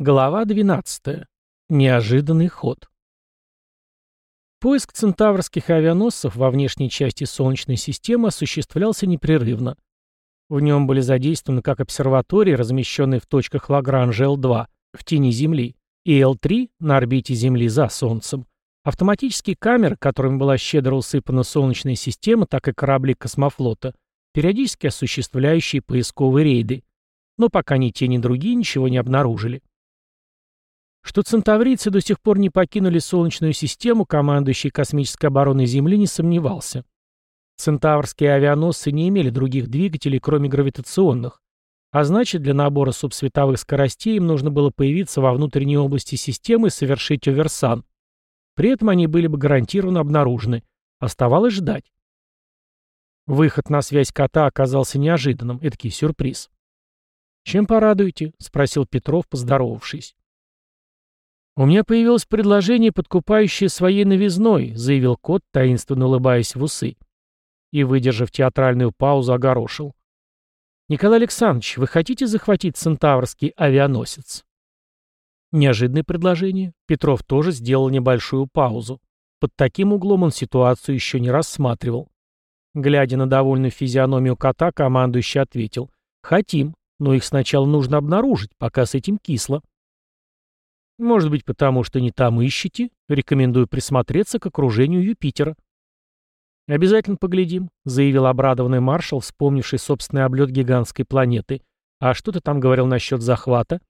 Глава 12. Неожиданный ход. Поиск центаврских авианосцев во внешней части Солнечной системы осуществлялся непрерывно. В нем были задействованы как обсерватории, размещенные в точках Лагранжа Л2 в тени Земли, и Л3 на орбите Земли за Солнцем, автоматические камеры, которыми была щедро усыпана Солнечная система, так и корабли космофлота, периодически осуществляющие поисковые рейды. Но пока ни те, ни другие ничего не обнаружили. Что центаврийцы до сих пор не покинули Солнечную систему, командующий космической обороной Земли не сомневался. Центаврские авианосцы не имели других двигателей, кроме гравитационных, а значит, для набора субсветовых скоростей им нужно было появиться во внутренней области системы и совершить оверсан. При этом они были бы гарантированно обнаружены. Оставалось ждать. Выход на связь кота оказался неожиданным, эдакий сюрприз. «Чем порадуете?» — спросил Петров, поздоровавшись. «У меня появилось предложение, подкупающее своей новизной», — заявил кот, таинственно улыбаясь в усы. И, выдержав театральную паузу, огорошил. «Николай Александрович, вы хотите захватить центаврский авианосец?» Неожиданное предложение. Петров тоже сделал небольшую паузу. Под таким углом он ситуацию еще не рассматривал. Глядя на довольную физиономию кота, командующий ответил. «Хотим, но их сначала нужно обнаружить, пока с этим кисло». Может быть, потому что не там ищете? Рекомендую присмотреться к окружению Юпитера. «Обязательно поглядим», — заявил обрадованный маршал, вспомнивший собственный облет гигантской планеты. «А что ты там говорил насчет захвата?»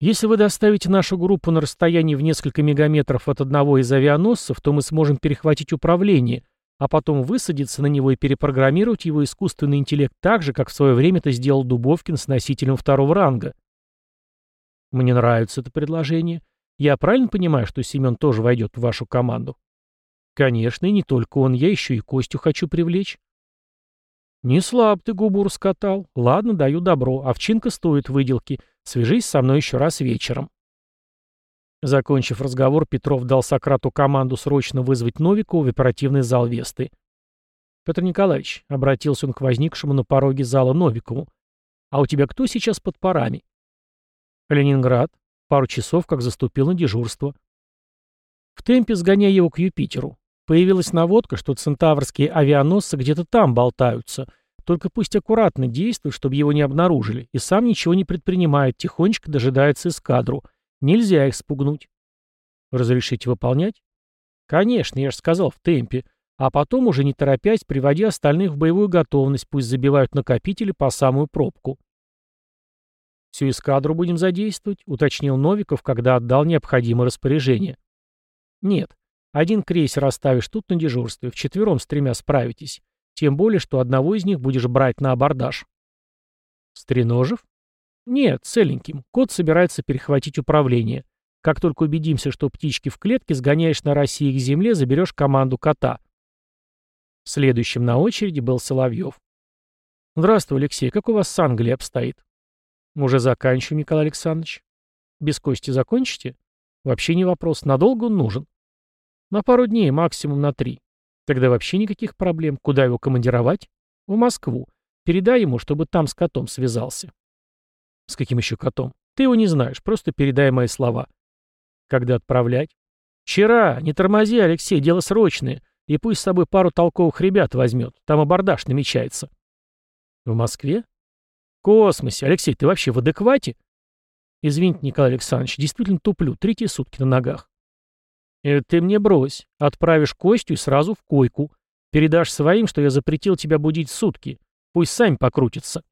«Если вы доставите нашу группу на расстоянии в несколько мегаметров от одного из авианосцев, то мы сможем перехватить управление, а потом высадиться на него и перепрограммировать его искусственный интеллект так же, как в свое время это сделал Дубовкин с носителем второго ранга», мне нравится это предложение. Я правильно понимаю, что Семен тоже войдет в вашу команду? Конечно, и не только он, я еще и Костю хочу привлечь. Не слаб ты губу раскатал. Ладно, даю добро. Овчинка стоит выделки. Свяжись со мной еще раз вечером. Закончив разговор, Петров дал Сократу команду срочно вызвать Новикова в оперативный зал Весты. «Петр Николаевич», — обратился он к возникшему на пороге зала Новикову, — «а у тебя кто сейчас под парами?» Ленинград. Пару часов как заступил на дежурство. В темпе сгоняя его к Юпитеру. Появилась наводка, что центаврские авианосцы где-то там болтаются. Только пусть аккуратно действует, чтобы его не обнаружили, и сам ничего не предпринимает, тихонечко дожидается эскадру. Нельзя их спугнуть. Разрешите выполнять? Конечно, я же сказал, в темпе. А потом, уже не торопясь, приводи остальных в боевую готовность, пусть забивают накопители по самую пробку. «Всю эскадру будем задействовать», — уточнил Новиков, когда отдал необходимое распоряжение. «Нет. Один крейсер оставишь тут на дежурстве, вчетвером с тремя справитесь. Тем более, что одного из них будешь брать на абордаж». «Стреножев?» «Нет, целеньким. Кот собирается перехватить управление. Как только убедимся, что птички в клетке, сгоняешь на России к земле, заберешь команду кота». Следующим на очереди был Соловьев. «Здравствуй, Алексей. Как у вас с Англией обстоит?» Уже заканчиваю, Николай Александрович. Без Кости закончите? Вообще не вопрос. Надолго он нужен? На пару дней, максимум на три. Тогда вообще никаких проблем. Куда его командировать? В Москву. Передай ему, чтобы там с котом связался. С каким еще котом? Ты его не знаешь, просто передай мои слова. Когда отправлять? Вчера. Не тормози, Алексей, дело срочное. И пусть с собой пару толковых ребят возьмет. Там абордаж намечается. В Москве? Космосе. Алексей, ты вообще в адеквате? Извините, Николай Александрович, действительно туплю. Третьи сутки на ногах. Это ты мне брось. Отправишь Костю и сразу в койку. Передашь своим, что я запретил тебя будить сутки. Пусть сами покрутятся.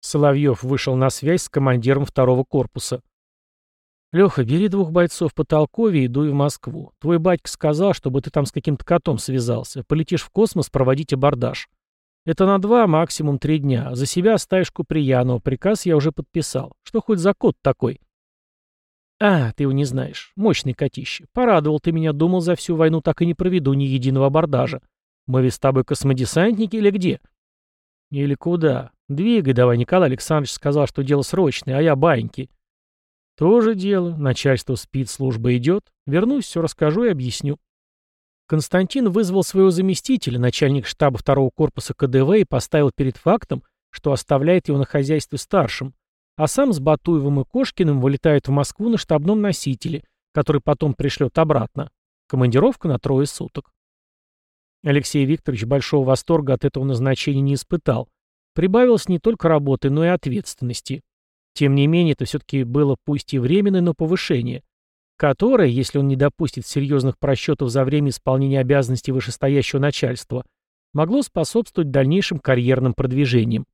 Соловьев вышел на связь с командиром второго корпуса. «Леха, бери двух бойцов по толкове и дуй в Москву. Твой батька сказал, чтобы ты там с каким-то котом связался. Полетишь в космос проводить абордаж. Это на два, максимум три дня. За себя оставишь Куприянова. Приказ я уже подписал. Что хоть за кот такой? А, ты его не знаешь. Мощный котище. Порадовал ты меня, думал, за всю войну так и не проведу ни единого абордажа. Мы ведь с тобой космодесантники или где? Или куда? Двигай давай, Николай Александрович сказал, что дело срочное, а я баньки. Тоже дело. Начальство спит, служба идет. Вернусь, все расскажу и объясню. Константин вызвал своего заместителя, начальник штаба второго корпуса КДВ, и поставил перед фактом, что оставляет его на хозяйстве старшим, а сам с Батуевым и Кошкиным вылетает в Москву на штабном носителе, который потом пришлет обратно. Командировка на трое суток. Алексей Викторович большого восторга от этого назначения не испытал. Прибавилось не только работы, но и ответственности. Тем не менее, это все-таки было пусть и временное, но повышение, которое, если он не допустит серьезных просчетов за время исполнения обязанностей вышестоящего начальства, могло способствовать дальнейшим карьерным продвижениям.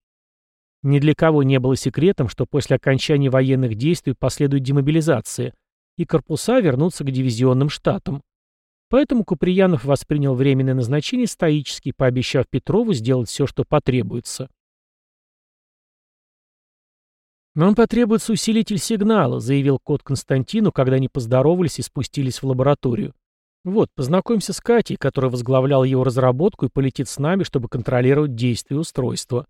Ни для кого не было секретом, что после окончания военных действий последует демобилизация, и корпуса вернутся к дивизионным штатам. Поэтому Куприянов воспринял временное назначение стоически, пообещав Петрову сделать все, что потребуется. «Нам потребуется усилитель сигнала», — заявил кот Константину, когда они поздоровались и спустились в лабораторию. «Вот, познакомься с Катей, которая возглавляла его разработку и полетит с нами, чтобы контролировать действие устройства».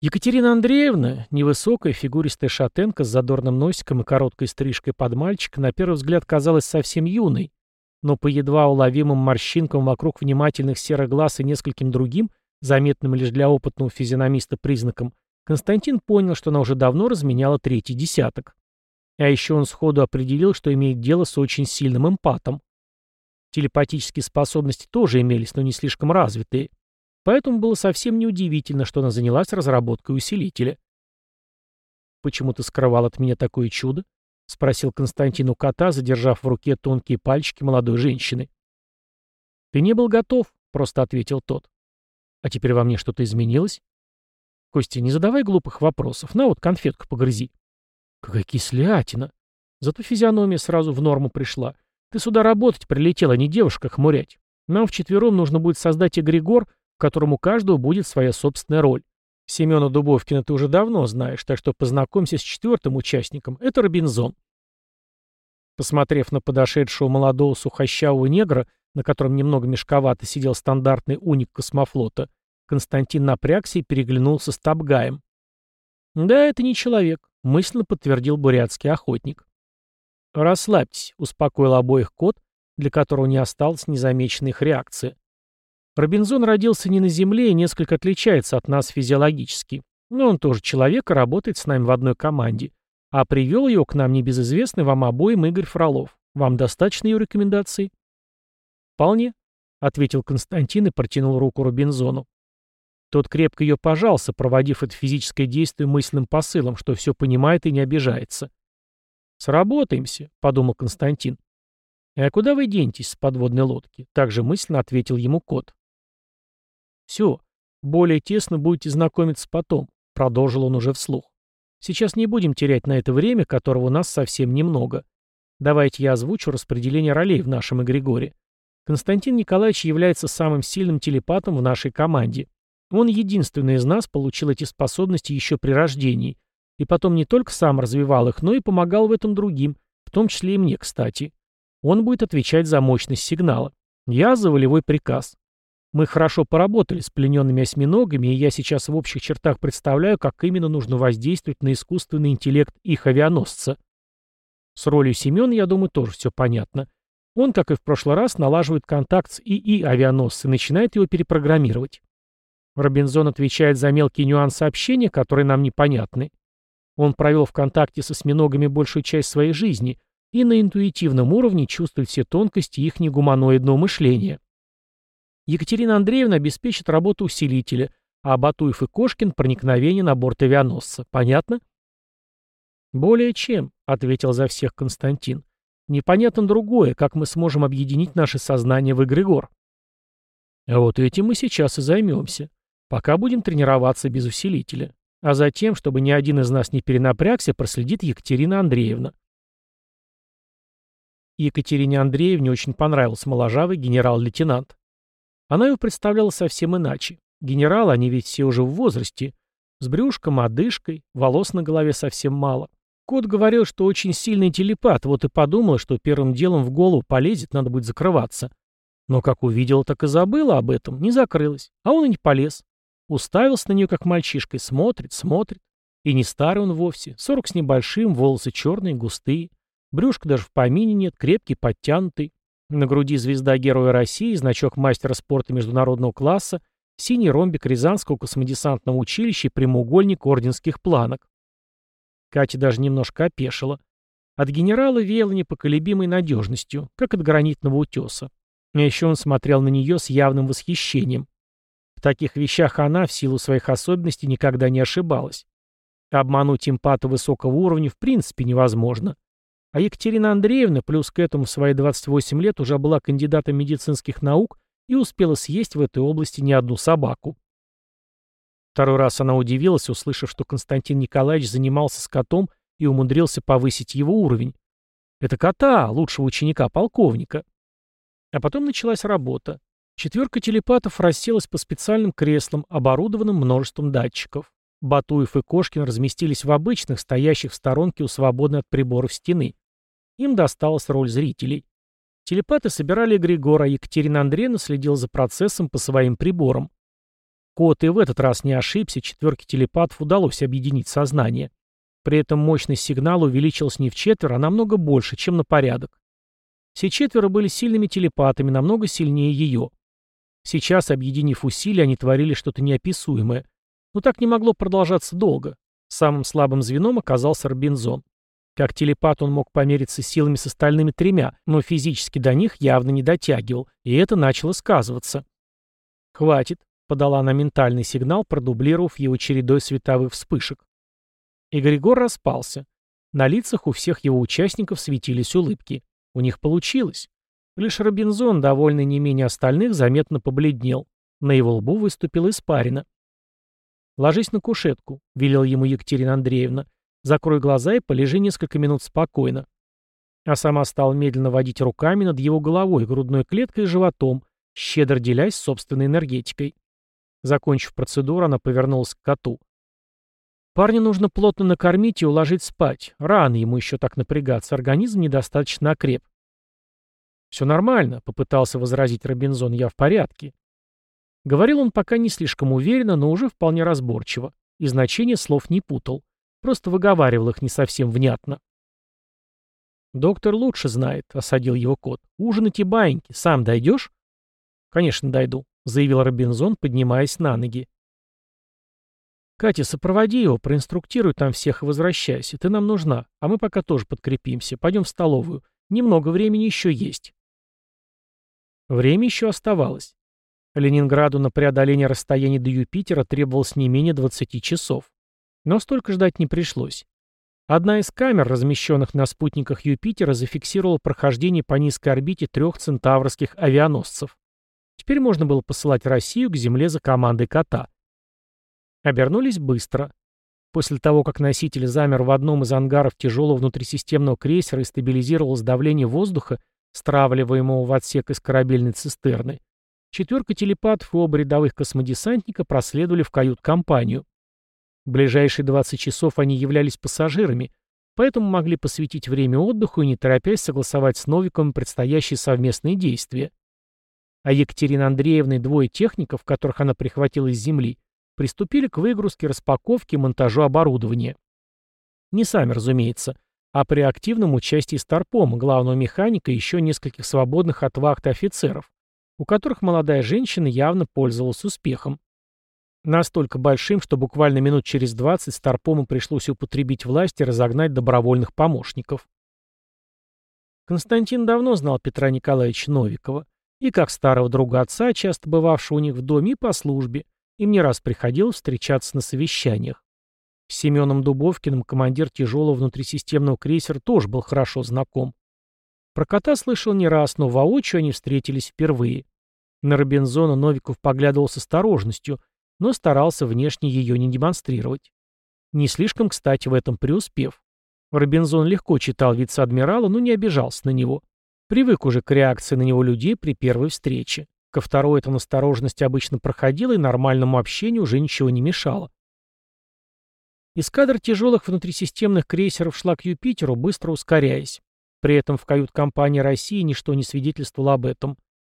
Екатерина Андреевна, невысокая фигуристая шатенка с задорным носиком и короткой стрижкой под мальчика, на первый взгляд казалась совсем юной, но по едва уловимым морщинкам вокруг внимательных серых глаз и нескольким другим, заметным лишь для опытного физиономиста признакам, Константин понял, что она уже давно разменяла третий десяток. А еще он сходу определил, что имеет дело с очень сильным эмпатом. Телепатические способности тоже имелись, но не слишком развитые. Поэтому было совсем неудивительно, что она занялась разработкой усилителя. «Почему ты скрывал от меня такое чудо?» — спросил Константин у кота, задержав в руке тонкие пальчики молодой женщины. «Ты не был готов», — просто ответил тот. «А теперь во мне что-то изменилось?» «Костя, не задавай глупых вопросов. На вот конфетку погрызи». «Какая кислятина!» Зато физиономия сразу в норму пришла. «Ты сюда работать прилетел, а не девушка хмурять. Нам вчетвером нужно будет создать эгрегор, которому каждого будет своя собственная роль. Семена Дубовкина ты уже давно знаешь, так что познакомься с четвертым участником. Это Робинзон. Посмотрев на подошедшего молодого сухощавого негра, на котором немного мешковато сидел стандартный уник космофлота, Константин напрягся и переглянулся с Табгаем. «Да, это не человек», — мысленно подтвердил бурятский охотник. «Расслабьтесь», — успокоил обоих кот, для которого не осталось незамеченной их реакции. Робинзон родился не на Земле и несколько отличается от нас физиологически. Но он тоже человек и работает с нами в одной команде. А привел его к нам небезызвестный вам обоим Игорь Фролов. Вам достаточно его рекомендаций? Вполне, — ответил Константин и протянул руку Робинзону. Тот крепко ее пожал, сопроводив это физическое действие мысленным посылом, что все понимает и не обижается. «Сработаемся», — подумал Константин. «А куда вы денетесь с подводной лодки?» — также мысленно ответил ему кот. «Все, более тесно будете знакомиться потом», — продолжил он уже вслух. «Сейчас не будем терять на это время, которого у нас совсем немного. Давайте я озвучу распределение ролей в нашем эгрегоре. Константин Николаевич является самым сильным телепатом в нашей команде. Он единственный из нас получил эти способности еще при рождении, и потом не только сам развивал их, но и помогал в этом другим, в том числе и мне, кстати. Он будет отвечать за мощность сигнала. Я за волевой приказ. Мы хорошо поработали с плененными осьминогами, и я сейчас в общих чертах представляю, как именно нужно воздействовать на искусственный интеллект их авианосца. С ролью Семена, я думаю, тоже все понятно. Он, как и в прошлый раз, налаживает контакт с ИИ авианосца и начинает его перепрограммировать. Робинзон отвечает за мелкие нюансы общения, которые нам непонятны. Он провел в контакте с осьминогами большую часть своей жизни и на интуитивном уровне чувствует все тонкости их негуманоидного мышления. Екатерина Андреевна обеспечит работу усилителя, а Батуев и Кошкин — проникновение на борт авианосца. Понятно? «Более чем», — ответил за всех Константин. «Непонятно другое, как мы сможем объединить наше сознание в эгрегор». А вот этим мы сейчас и займемся. Пока будем тренироваться без усилителя. А затем, чтобы ни один из нас не перенапрягся, проследит Екатерина Андреевна. Екатерине Андреевне очень понравился моложавый генерал-лейтенант. Она его представляла совсем иначе. Генералы, они ведь все уже в возрасте. С брюшком, одышкой, волос на голове совсем мало. Кот говорил, что очень сильный телепат, вот и подумала, что первым делом в голову полезет, надо будет закрываться. Но как увидела, так и забыла об этом, не закрылась. А он и не полез. Уставился на нее, как мальчишкой, смотрит, смотрит. И не старый он вовсе, сорок с небольшим, волосы черные, густые. Брюшка даже в помине нет, крепкий, подтянутый. На груди звезда Героя России, значок мастера спорта международного класса, синий ромбик Рязанского космодесантного училища и прямоугольник орденских планок. Катя даже немножко опешила. От генерала веяло непоколебимой надежностью, как от гранитного утеса. А еще он смотрел на нее с явным восхищением. В таких вещах она, в силу своих особенностей, никогда не ошибалась. Обмануть импата высокого уровня в принципе невозможно. А Екатерина Андреевна, плюс к этому в свои 28 лет, уже была кандидатом медицинских наук и успела съесть в этой области не одну собаку. Второй раз она удивилась, услышав, что Константин Николаевич занимался с котом и умудрился повысить его уровень. Это кота, лучшего ученика полковника. А потом началась работа. Четверка телепатов расселась по специальным креслам, оборудованным множеством датчиков. Батуев и Кошкин разместились в обычных, стоящих в сторонке у свободной от приборов стены. Им досталась роль зрителей. Телепаты собирали Григора, а Екатерина Андреевна следила за процессом по своим приборам. Кот и в этот раз не ошибся, четверке телепатов удалось объединить сознание. При этом мощность сигнала увеличилась не в четверо, а намного больше, чем на порядок. Все четверо были сильными телепатами, намного сильнее ее. Сейчас, объединив усилия, они творили что-то неописуемое. Но так не могло продолжаться долго. Самым слабым звеном оказался Робинзон. Как телепат он мог помериться силами с остальными тремя, но физически до них явно не дотягивал, и это начало сказываться. «Хватит», — подала она ментальный сигнал, продублировав его чередой световых вспышек. И Григор распался. На лицах у всех его участников светились улыбки. У них получилось. Лишь Робинзон, довольный не менее остальных, заметно побледнел. На его лбу выступила испарина. «Ложись на кушетку», — велел ему Екатерина Андреевна. Закрой глаза и полежи несколько минут спокойно. А сама стала медленно водить руками над его головой, грудной клеткой и животом, щедро делясь собственной энергетикой. Закончив процедуру, она повернулась к коту. Парня нужно плотно накормить и уложить спать. Рано ему еще так напрягаться, организм недостаточно окреп. «Все нормально», — попытался возразить Робинзон, — «я в порядке». Говорил он пока не слишком уверенно, но уже вполне разборчиво, и значение слов не путал. Просто выговаривал их не совсем внятно. «Доктор лучше знает», — осадил его кот. «Ужинать и баиньки. Сам дойдешь?» «Конечно, дойду», — заявил Робинзон, поднимаясь на ноги. «Катя, сопроводи его, проинструктируй там всех и возвращайся. Ты нам нужна, а мы пока тоже подкрепимся. Пойдем в столовую. Немного времени еще есть». Время еще оставалось. Ленинграду на преодоление расстояния до Юпитера требовалось не менее 20 часов. Но столько ждать не пришлось. Одна из камер, размещенных на спутниках Юпитера, зафиксировала прохождение по низкой орбите трех центаврских авианосцев. Теперь можно было посылать Россию к Земле за командой кота. Обернулись быстро. После того, как носитель замер в одном из ангаров тяжелого внутрисистемного крейсера и стабилизировалось давление воздуха, стравливаемого в отсек из корабельной цистерны, четверка телепатов и оба рядовых космодесантника проследовали в кают-компанию. Ближайшие 20 часов они являлись пассажирами, поэтому могли посвятить время отдыху и не торопясь согласовать с Новиком предстоящие совместные действия. А Екатерина Андреевна и двое техников, которых она прихватила из земли, приступили к выгрузке, распаковке и монтажу оборудования. Не сами, разумеется, а при активном участии Старпома, главного механика и еще нескольких свободных от вахты офицеров, у которых молодая женщина явно пользовалась успехом. Настолько большим, что буквально минут через 20 Старпому пришлось употребить власть и разогнать добровольных помощников. Константин давно знал Петра Николаевича Новикова, и как старого друга отца, часто бывавшего у них в доме и по службе, им не раз приходилось встречаться на совещаниях. С Семеном Дубовкиным командир тяжелого внутрисистемного крейсера тоже был хорошо знаком. Про кота слышал не раз, но воочию они встретились впервые. На Робинзона Новиков поглядывал с осторожностью – но старался внешне ее не демонстрировать. Не слишком, кстати, в этом преуспев. Робинзон легко читал вице-адмирала, но не обижался на него. Привык уже к реакции на него людей при первой встрече. Ко второй эта настороженность обычно проходила, и нормальному общению уже ничего не мешало. Эскадра тяжелых внутрисистемных крейсеров шла к Юпитеру, быстро ускоряясь. При этом в кают-компании России ничто не свидетельствовало об этом.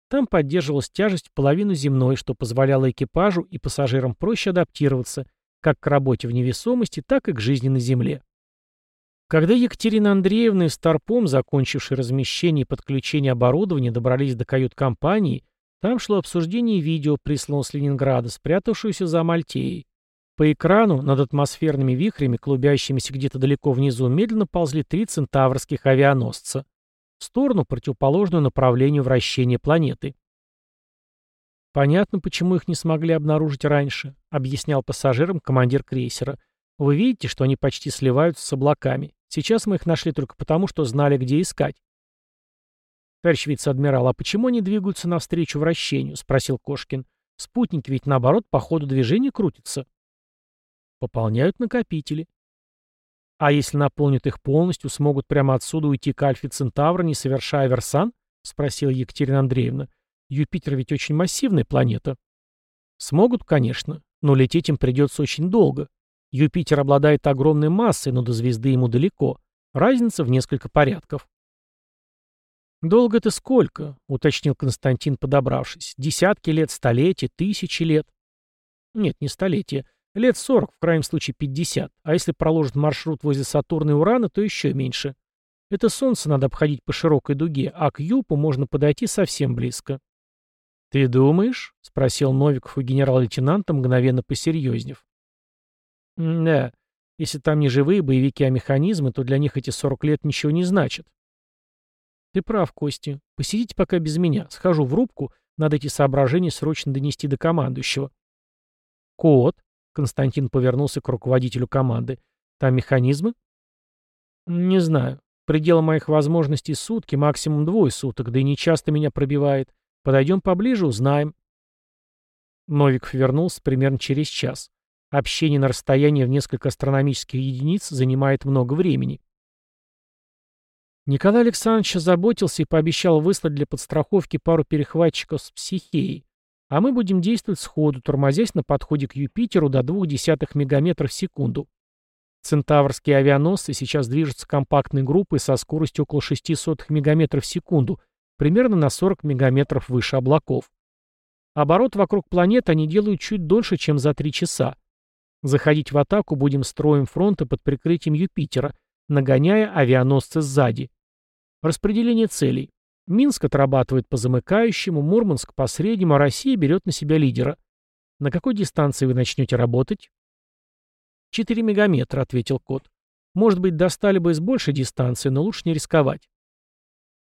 Там поддерживалась тяжесть половину земной, что позволяло экипажу и пассажирам проще адаптироваться как к работе в невесомости, так и к жизни на Земле. Когда Екатерина Андреевна и Старпом, закончившие размещение и подключение оборудования, добрались до кают-компании, там шло обсуждение видео, присланного с Ленинграда, спрятавшуюся за Мальтеей. По экрану над атмосферными вихрями, клубящимися где-то далеко внизу, медленно ползли три центаврских авианосца в сторону, противоположную направлению вращения планеты. «Понятно, почему их не смогли обнаружить раньше», — объяснял пассажирам командир крейсера. «Вы видите, что они почти сливаются с облаками. Сейчас мы их нашли только потому, что знали, где искать». «Товарищ вице-адмирал, а почему они двигаются навстречу вращению?» — спросил Кошкин. «Спутники ведь, наоборот, по ходу движения крутятся». «Пополняют накопители». «А если наполнят их полностью, смогут прямо отсюда уйти к Альфе Центавра, не совершая версан?» — спросила Екатерина Андреевна. Юпитер ведь очень массивная планета. Смогут, конечно, но лететь им придется очень долго. Юпитер обладает огромной массой, но до звезды ему далеко. Разница в несколько порядков. «Долго это сколько?» — уточнил Константин, подобравшись. «Десятки лет, столетия, тысячи лет?» «Нет, не столетия. Лет сорок, в крайнем случае пятьдесят. А если проложить маршрут возле Сатурна и Урана, то еще меньше. Это Солнце надо обходить по широкой дуге, а к Юпу можно подойти совсем близко. «Ты думаешь?» — спросил Новиков у генерал-лейтенанта, мгновенно посерьезнев. «Да, если там не живые боевики, а механизмы, то для них эти 40 лет ничего не значат». «Ты прав, Костя. Посидите пока без меня. Схожу в рубку. Надо эти соображения срочно донести до командующего». «Кот?» — Константин повернулся к руководителю команды. «Там механизмы?» «Не знаю. Предел моих возможностей сутки, максимум двое суток, да и не часто меня пробивает. Подойдем поближе, узнаем. Новиков вернулся примерно через час. Общение на расстоянии в несколько астрономических единиц занимает много времени. Николай Александрович заботился и пообещал выслать для подстраховки пару перехватчиков с психией, а мы будем действовать сходу, тормозясь на подходе к Юпитеру до 0,2 мегаметров в секунду. Центаврские авианосцы сейчас движутся компактной группой со скоростью около 0,06 мегаметров в секунду – примерно на 40 мегаметров выше облаков. Оборот вокруг планеты они делают чуть дольше, чем за 3 часа. Заходить в атаку будем строем фронта под прикрытием Юпитера, нагоняя авианосцы сзади. Распределение целей. Минск отрабатывает по замыкающему, Мурманск по среднему, а Россия берет на себя лидера. На какой дистанции вы начнете работать? 4 мегаметра, ответил кот. Может быть, достали бы из большей дистанции, но лучше не рисковать.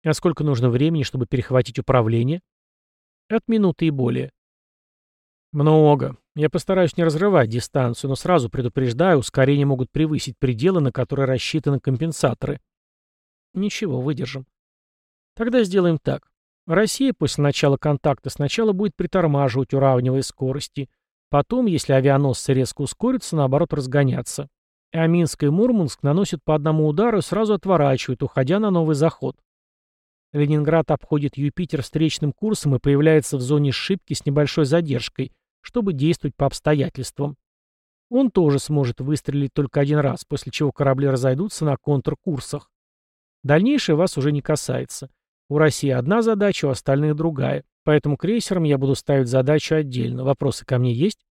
А сколько нужно времени, чтобы перехватить управление? От минуты и более. Много. Я постараюсь не разрывать дистанцию, но сразу предупреждаю, ускорения могут превысить пределы, на которые рассчитаны компенсаторы. Ничего, выдержим. Тогда сделаем так. Россия после начала контакта сначала будет притормаживать, уравнивая скорости. Потом, если авианосцы резко ускорятся, наоборот разгоняться. А Минск и Мурманск наносят по одному удару и сразу отворачивают, уходя на новый заход. Ленинград обходит Юпитер встречным курсом и появляется в зоне сшибки с небольшой задержкой, чтобы действовать по обстоятельствам. Он тоже сможет выстрелить только один раз, после чего корабли разойдутся на контркурсах. Дальнейшее вас уже не касается. У России одна задача, у остальных другая. Поэтому крейсерам я буду ставить задачу отдельно. Вопросы ко мне есть?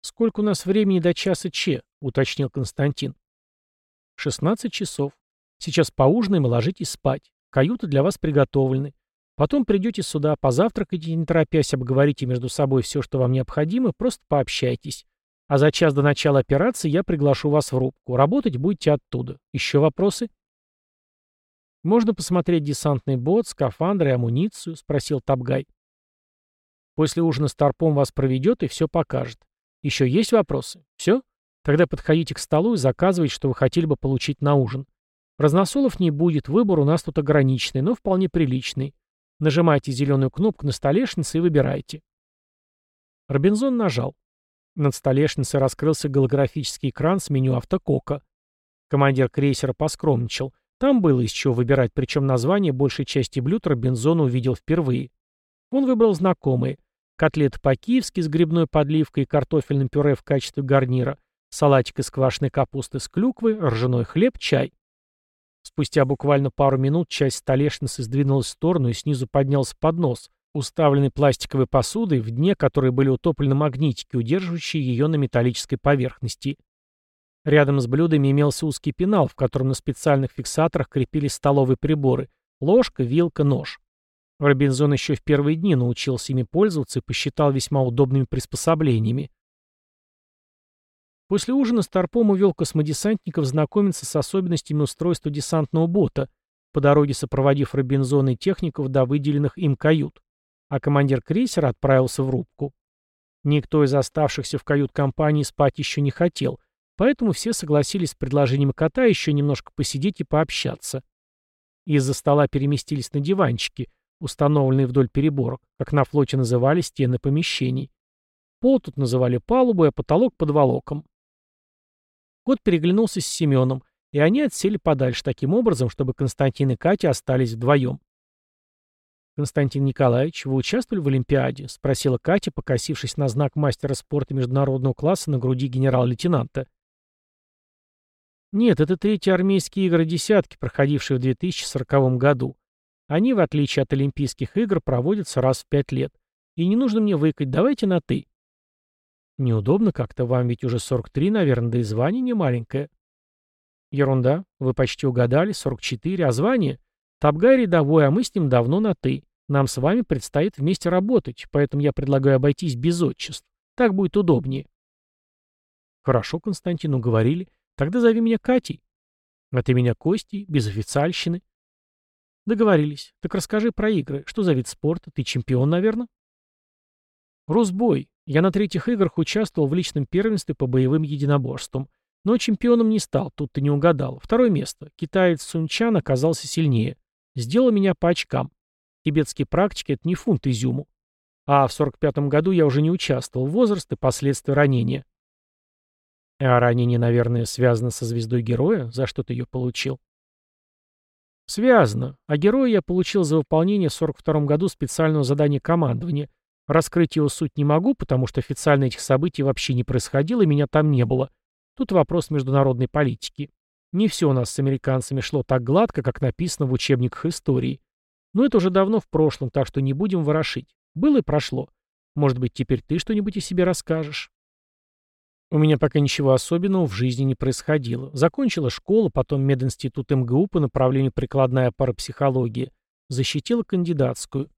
Сколько у нас времени до часа Че? уточнил Константин. 16 часов. Сейчас поужинаем и ложитесь спать. Каюты для вас приготовлены. Потом придете сюда, позавтракайте, не торопясь, обговорите между собой все, что вам необходимо, просто пообщайтесь. А за час до начала операции я приглашу вас в рубку. Работать будете оттуда. Еще вопросы? Можно посмотреть десантный бот, скафандры и амуницию, спросил Табгай. После ужина с торпом вас проведет и все покажет. Еще есть вопросы? Все? Тогда подходите к столу и заказывайте, что вы хотели бы получить на ужин. Разносолов не будет, выбор у нас тут ограниченный, но вполне приличный. Нажимайте зеленую кнопку на столешнице и выбирайте. Робинзон нажал. Над столешницей раскрылся голографический экран с меню автокока. Командир крейсера поскромничал. Там было из чего выбирать, причем название большей части блюд Робинзон увидел впервые. Он выбрал знакомые. Котлеты по-киевски с грибной подливкой и картофельным пюре в качестве гарнира, салатик из квашеной капусты с клюквой, ржаной хлеб, чай. Спустя буквально пару минут часть столешницы сдвинулась в сторону и снизу поднялся поднос, уставленный пластиковой посудой, в дне которой были утоплены магнитики, удерживающие ее на металлической поверхности. Рядом с блюдами имелся узкий пенал, в котором на специальных фиксаторах крепились столовые приборы – ложка, вилка, нож. Робинзон еще в первые дни научился ими пользоваться и посчитал весьма удобными приспособлениями. После ужина Старпом увел космодесантников знакомиться с особенностями устройства десантного бота, по дороге сопроводив Робинзона и техников до выделенных им кают, а командир крейсера отправился в рубку. Никто из оставшихся в кают-компании спать еще не хотел, поэтому все согласились с предложением кота еще немножко посидеть и пообщаться. Из-за стола переместились на диванчики, установленные вдоль переборок, как на флоте называли стены помещений. Пол тут называли палубой, а потолок — подволоком. Кот переглянулся с Семеном, и они отсели подальше таким образом, чтобы Константин и Катя остались вдвоем. «Константин Николаевич, вы участвовали в Олимпиаде?» — спросила Катя, покосившись на знак мастера спорта международного класса на груди генерал-лейтенанта. «Нет, это третьи армейские игры десятки, проходившие в 2040 году. Они, в отличие от Олимпийских игр, проводятся раз в пять лет. И не нужно мне выкать, давайте на «ты». Неудобно как-то, вам ведь уже 43, наверное, да и звание не маленькое. Ерунда, вы почти угадали, 44, а звание? Табгай рядовой, а мы с ним давно на «ты». Нам с вами предстоит вместе работать, поэтому я предлагаю обойтись без отчеств. Так будет удобнее. Хорошо, Константин, уговорили. Тогда зови меня Катей. А ты меня Костей, без официальщины. Договорились. Так расскажи про игры. Что за вид спорта? Ты чемпион, наверное? Русбой. Я на третьих играх участвовал в личном первенстве по боевым единоборствам. Но чемпионом не стал, тут ты не угадал. Второе место. Китаец Сунчан оказался сильнее. Сделал меня по очкам. Тибетские практики — это не фунт изюму. А в 45-м году я уже не участвовал. Возраст и последствия ранения. А ранение, наверное, связано со звездой героя? За что ты ее получил? Связано. А героя я получил за выполнение в 42-м году специального задания командования — Раскрыть его суть не могу, потому что официально этих событий вообще не происходило, и меня там не было. Тут вопрос международной политики. Не все у нас с американцами шло так гладко, как написано в учебниках истории. Но это уже давно в прошлом, так что не будем ворошить. Было и прошло. Может быть, теперь ты что-нибудь о себе расскажешь? У меня пока ничего особенного в жизни не происходило. Закончила школу, потом мединститут МГУ по направлению прикладная парапсихология. Защитила кандидатскую.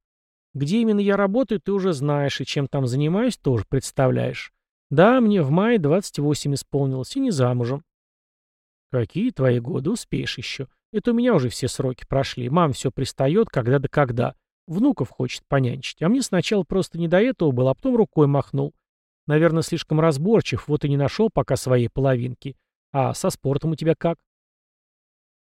Где именно я работаю, ты уже знаешь, и чем там занимаюсь, тоже представляешь. Да, мне в мае 28 исполнилось, и не замужем. Какие твои годы, успеешь еще. Это у меня уже все сроки прошли. Мам все пристает, когда да когда. Внуков хочет понянчить. А мне сначала просто не до этого было, а потом рукой махнул. Наверное, слишком разборчив, вот и не нашел пока своей половинки. А со спортом у тебя как?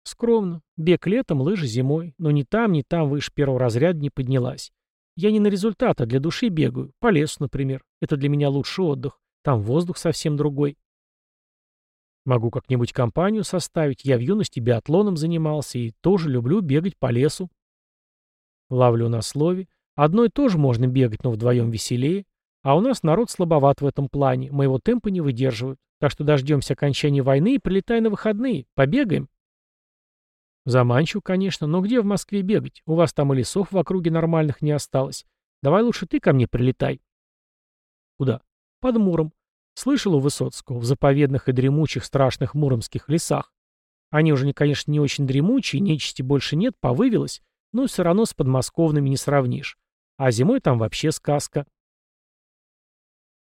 Скромно. Бег летом, лыжи зимой. Но ни там, ни там выше первого разряда не поднялась. Я не на результат, а для души бегаю. По лесу, например. Это для меня лучший отдых. Там воздух совсем другой. Могу как-нибудь компанию составить. Я в юности биатлоном занимался и тоже люблю бегать по лесу. Ловлю на слове. Одной тоже можно бегать, но вдвоем веселее. А у нас народ слабоват в этом плане. Моего темпа не выдерживают. Так что дождемся окончания войны и прилетай на выходные. Побегаем. Заманчиво, конечно, но где в Москве бегать? У вас там и лесов в округе нормальных не осталось. Давай лучше ты ко мне прилетай. Куда? Под Муром. Слышал у Высоцкого, в заповедных и дремучих страшных муромских лесах. Они уже, конечно, не очень дремучие, нечисти больше нет, повывелось, но все равно с подмосковными не сравнишь. А зимой там вообще сказка.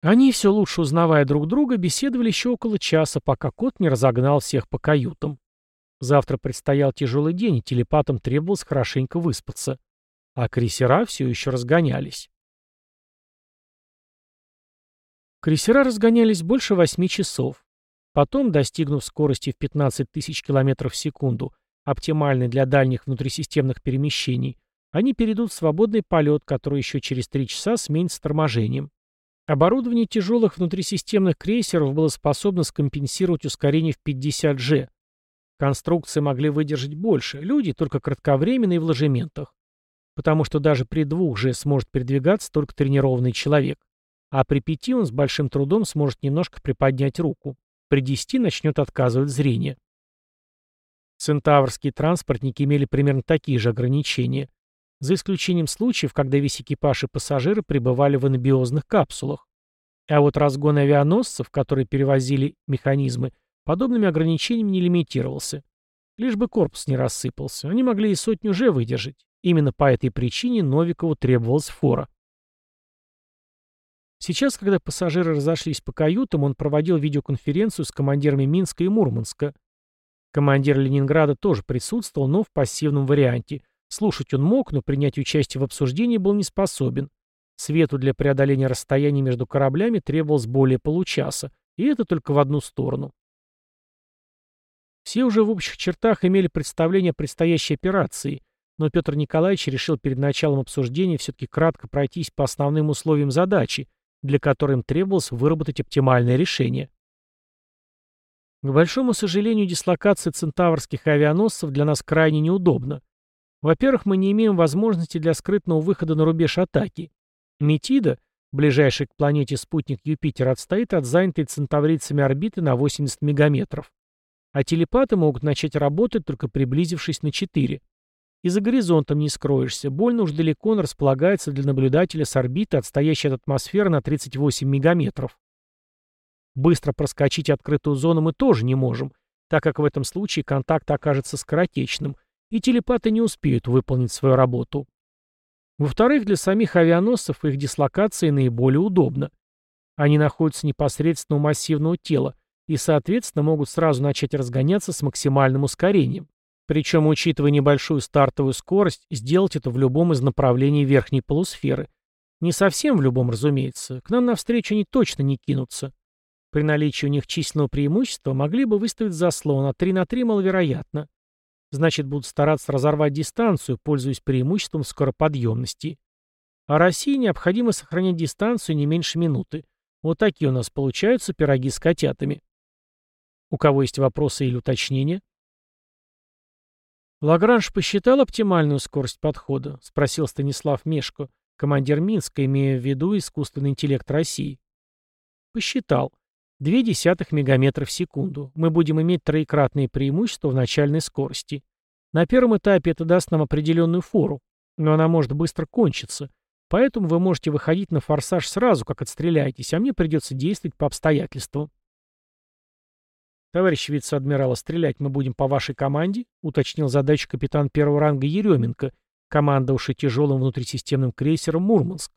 Они, все лучше узнавая друг друга, беседовали еще около часа, пока кот не разогнал всех по каютам. Завтра предстоял тяжелый день, и телепатам требовалось хорошенько выспаться. А крейсера все еще разгонялись. Крейсера разгонялись больше восьми часов. Потом, достигнув скорости в 15 тысяч километров в секунду, оптимальной для дальних внутрисистемных перемещений, они перейдут в свободный полет, который еще через три часа сменится торможением. Оборудование тяжелых внутрисистемных крейсеров было способно скомпенсировать ускорение в 50 G, Конструкции могли выдержать больше, люди только кратковременно и в ложементах. Потому что даже при двух же сможет передвигаться только тренированный человек. А при пяти он с большим трудом сможет немножко приподнять руку. При десяти начнет отказывать зрение. Центаврские транспортники имели примерно такие же ограничения, за исключением случаев, когда весь экипаж и пассажиры пребывали в анабиозных капсулах. А вот разгон авианосцев, которые перевозили механизмы, Подобными ограничениями не лимитировался. Лишь бы корпус не рассыпался. Они могли и сотню же выдержать. Именно по этой причине Новикову требовалась фора. Сейчас, когда пассажиры разошлись по каютам, он проводил видеоконференцию с командирами Минска и Мурманска. Командир Ленинграда тоже присутствовал, но в пассивном варианте. Слушать он мог, но принять участие в обсуждении был не способен. Свету для преодоления расстояния между кораблями требовалось более получаса, и это только в одну сторону. Все уже в общих чертах имели представление о предстоящей операции, но Петр Николаевич решил перед началом обсуждения все-таки кратко пройтись по основным условиям задачи, для которой им требовалось выработать оптимальное решение. К большому сожалению, дислокация центаврских авианосцев для нас крайне неудобна. Во-первых, мы не имеем возможности для скрытного выхода на рубеж атаки. Метида, ближайший к планете спутник Юпитер, отстоит от занятой центаврийцами орбиты на 80 мегаметров. А телепаты могут начать работать, только приблизившись на 4. И за горизонтом не скроешься, больно уж далеко он располагается для наблюдателя с орбиты, отстоящей от атмосферы на 38 мегаметров. Быстро проскочить открытую зону мы тоже не можем, так как в этом случае контакт окажется скоротечным, и телепаты не успеют выполнить свою работу. Во-вторых, для самих авианосцев их дислокация наиболее удобна. Они находятся непосредственно у массивного тела и, соответственно, могут сразу начать разгоняться с максимальным ускорением. Причем, учитывая небольшую стартовую скорость, сделать это в любом из направлений верхней полусферы. Не совсем в любом, разумеется. К нам навстречу они точно не кинутся. При наличии у них численного преимущества могли бы выставить заслон, а 3 на 3 маловероятно. Значит, будут стараться разорвать дистанцию, пользуясь преимуществом скороподъемности. А России необходимо сохранять дистанцию не меньше минуты. Вот такие у нас получаются пироги с котятами. У кого есть вопросы или уточнения? «Лагранж посчитал оптимальную скорость подхода?» — спросил Станислав Мешко, командир Минска, имея в виду искусственный интеллект России. «Посчитал. Две десятых мегаметра в секунду. Мы будем иметь троекратные преимущества в начальной скорости. На первом этапе это даст нам определенную фору, но она может быстро кончиться. Поэтому вы можете выходить на форсаж сразу, как отстреляетесь, а мне придется действовать по обстоятельствам». «Товарищ вице-адмирал, стрелять мы будем по вашей команде?» — уточнил задачу капитан первого ранга Еременко, командовавший тяжелым внутрисистемным крейсером «Мурманск».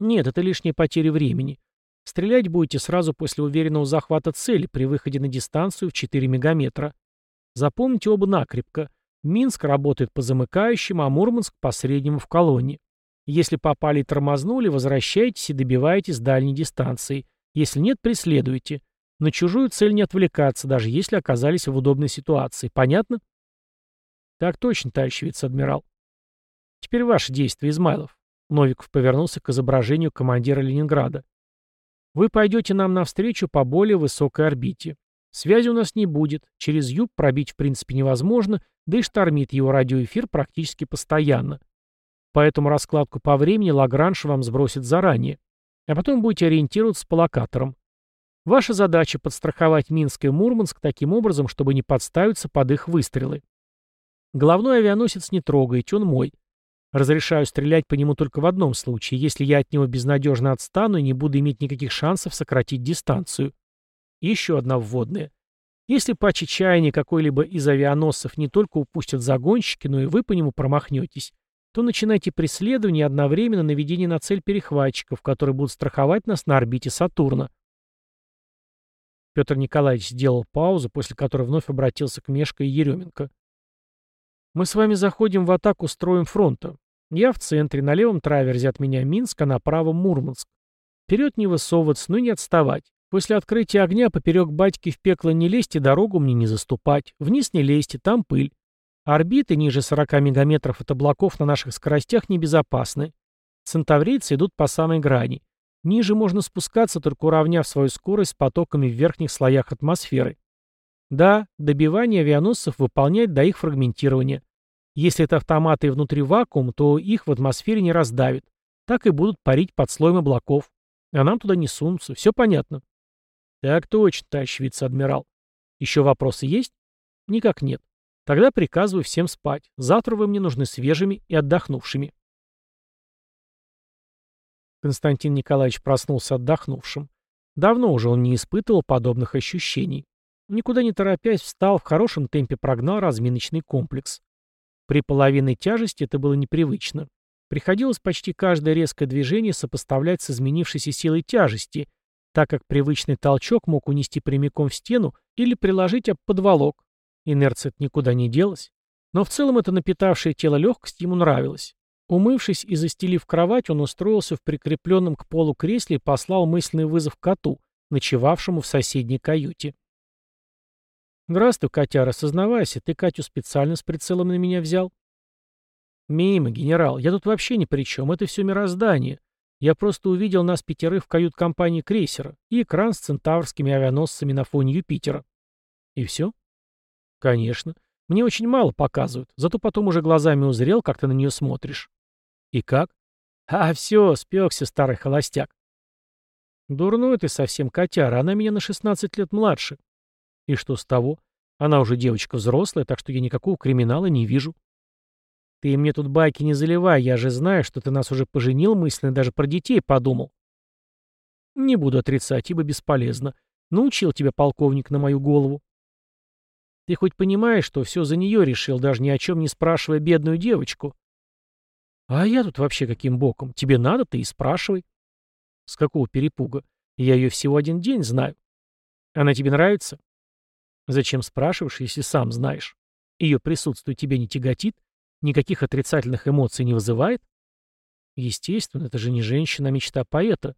«Нет, это лишняя потеря времени. Стрелять будете сразу после уверенного захвата цели при выходе на дистанцию в 4 мегаметра. Запомните оба накрепко. Минск работает по замыкающим, а Мурманск — по среднему в колонне. Если попали и тормознули, возвращайтесь и добивайтесь дальней дистанции. Если нет, преследуйте. На чужую цель не отвлекаться, даже если оказались в удобной ситуации. Понятно? Так точно, товарищ вице-адмирал. Теперь ваши действия, Измайлов. Новиков повернулся к изображению командира Ленинграда. Вы пойдете нам навстречу по более высокой орбите. Связи у нас не будет, через юг пробить в принципе невозможно, да и штормит его радиоэфир практически постоянно. Поэтому раскладку по времени Лагранж вам сбросит заранее. А потом будете ориентироваться по локаторам. Ваша задача — подстраховать Минск и Мурманск таким образом, чтобы не подставиться под их выстрелы. Головной авианосец не трогайте, он мой. Разрешаю стрелять по нему только в одном случае, если я от него безнадежно отстану и не буду иметь никаких шансов сократить дистанцию. еще одна вводная. Если по чаяния какой-либо из авианосцев не только упустят загонщики, но и вы по нему промахнетесь, то начинайте преследование и одновременно наведение на цель перехватчиков, которые будут страховать нас на орбите Сатурна. Петр Николаевич сделал паузу, после которой вновь обратился к Мешко и Еременко. «Мы с вами заходим в атаку строем фронта. Я в центре, на левом траверзе от меня Минск, а на правом Мурманск. Вперед не высовываться, но не отставать. После открытия огня поперек батьки в пекло не лезьте, дорогу мне не заступать. Вниз не лезьте, там пыль. Орбиты ниже 40 мегаметров от облаков на наших скоростях небезопасны. Центаврийцы идут по самой грани. Ниже можно спускаться, только уравняв свою скорость с потоками в верхних слоях атмосферы. Да, добивание авианосцев выполняет до их фрагментирования. Если это автоматы внутри вакуум, то их в атмосфере не раздавит. Так и будут парить под слоем облаков. А нам туда не сунутся. Все понятно? Так точно, товарищ вице-адмирал. Еще вопросы есть? Никак нет. Тогда приказываю всем спать. Завтра вы мне нужны свежими и отдохнувшими. Константин Николаевич проснулся отдохнувшим. Давно уже он не испытывал подобных ощущений. Никуда не торопясь, встал, в хорошем темпе прогнал разминочный комплекс. При половинной тяжести это было непривычно. Приходилось почти каждое резкое движение сопоставлять с изменившейся силой тяжести, так как привычный толчок мог унести прямиком в стену или приложить об подволок. Инерция никуда не делась. Но в целом это напитавшее тело легкость ему нравилось. Умывшись и застелив кровать, он устроился в прикрепленном к полу кресле и послал мысленный вызов коту, ночевавшему в соседней каюте. «Здравствуй, котяра, сознавайся, ты Катю специально с прицелом на меня взял?» «Мимо, генерал, я тут вообще ни при чем, это все мироздание. Я просто увидел нас пятерых в кают-компании крейсера и экран с центаврскими авианосцами на фоне Юпитера». «И все?» «Конечно. Мне очень мало показывают, зато потом уже глазами узрел, как ты на нее смотришь». «И как?» «А, все, спекся, старый холостяк». «Дурной ты совсем, котяра, она меня на 16 лет младше». И что с того? Она уже девочка взрослая, так что я никакого криминала не вижу. Ты мне тут байки не заливай, я же знаю, что ты нас уже поженил мысленно, даже про детей подумал. Не буду отрицать, ибо бесполезно. Научил тебя полковник на мою голову. Ты хоть понимаешь, что все за нее решил, даже ни о чем не спрашивая бедную девочку? А я тут вообще каким боком? Тебе надо, ты и спрашивай. С какого перепуга? Я ее всего один день знаю. Она тебе нравится? Зачем спрашиваешь, если сам знаешь? Ее присутствие тебе не тяготит? Никаких отрицательных эмоций не вызывает? Естественно, это же не женщина, а мечта поэта.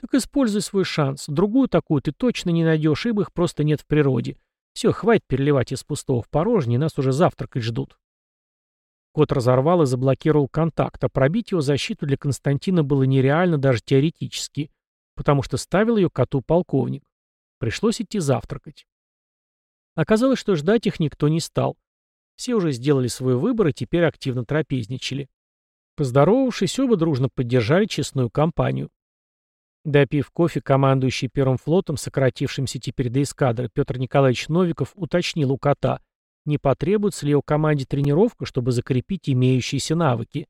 Так используй свой шанс. Другую такую ты точно не найдешь, ибо их просто нет в природе. Все, хватит переливать из пустого в порожнее, нас уже завтракать ждут. Кот разорвал и заблокировал контакт, а пробить его защиту для Константина было нереально даже теоретически, потому что ставил ее коту полковник. Пришлось идти завтракать. Оказалось, что ждать их никто не стал. Все уже сделали свой выбор и теперь активно трапезничали. Поздоровавшись, оба дружно поддержали честную компанию. Допив кофе, командующий Первым флотом, сократившимся теперь до эскадры, Петр Николаевич Новиков уточнил у кота, не потребуется ли его команде тренировка, чтобы закрепить имеющиеся навыки.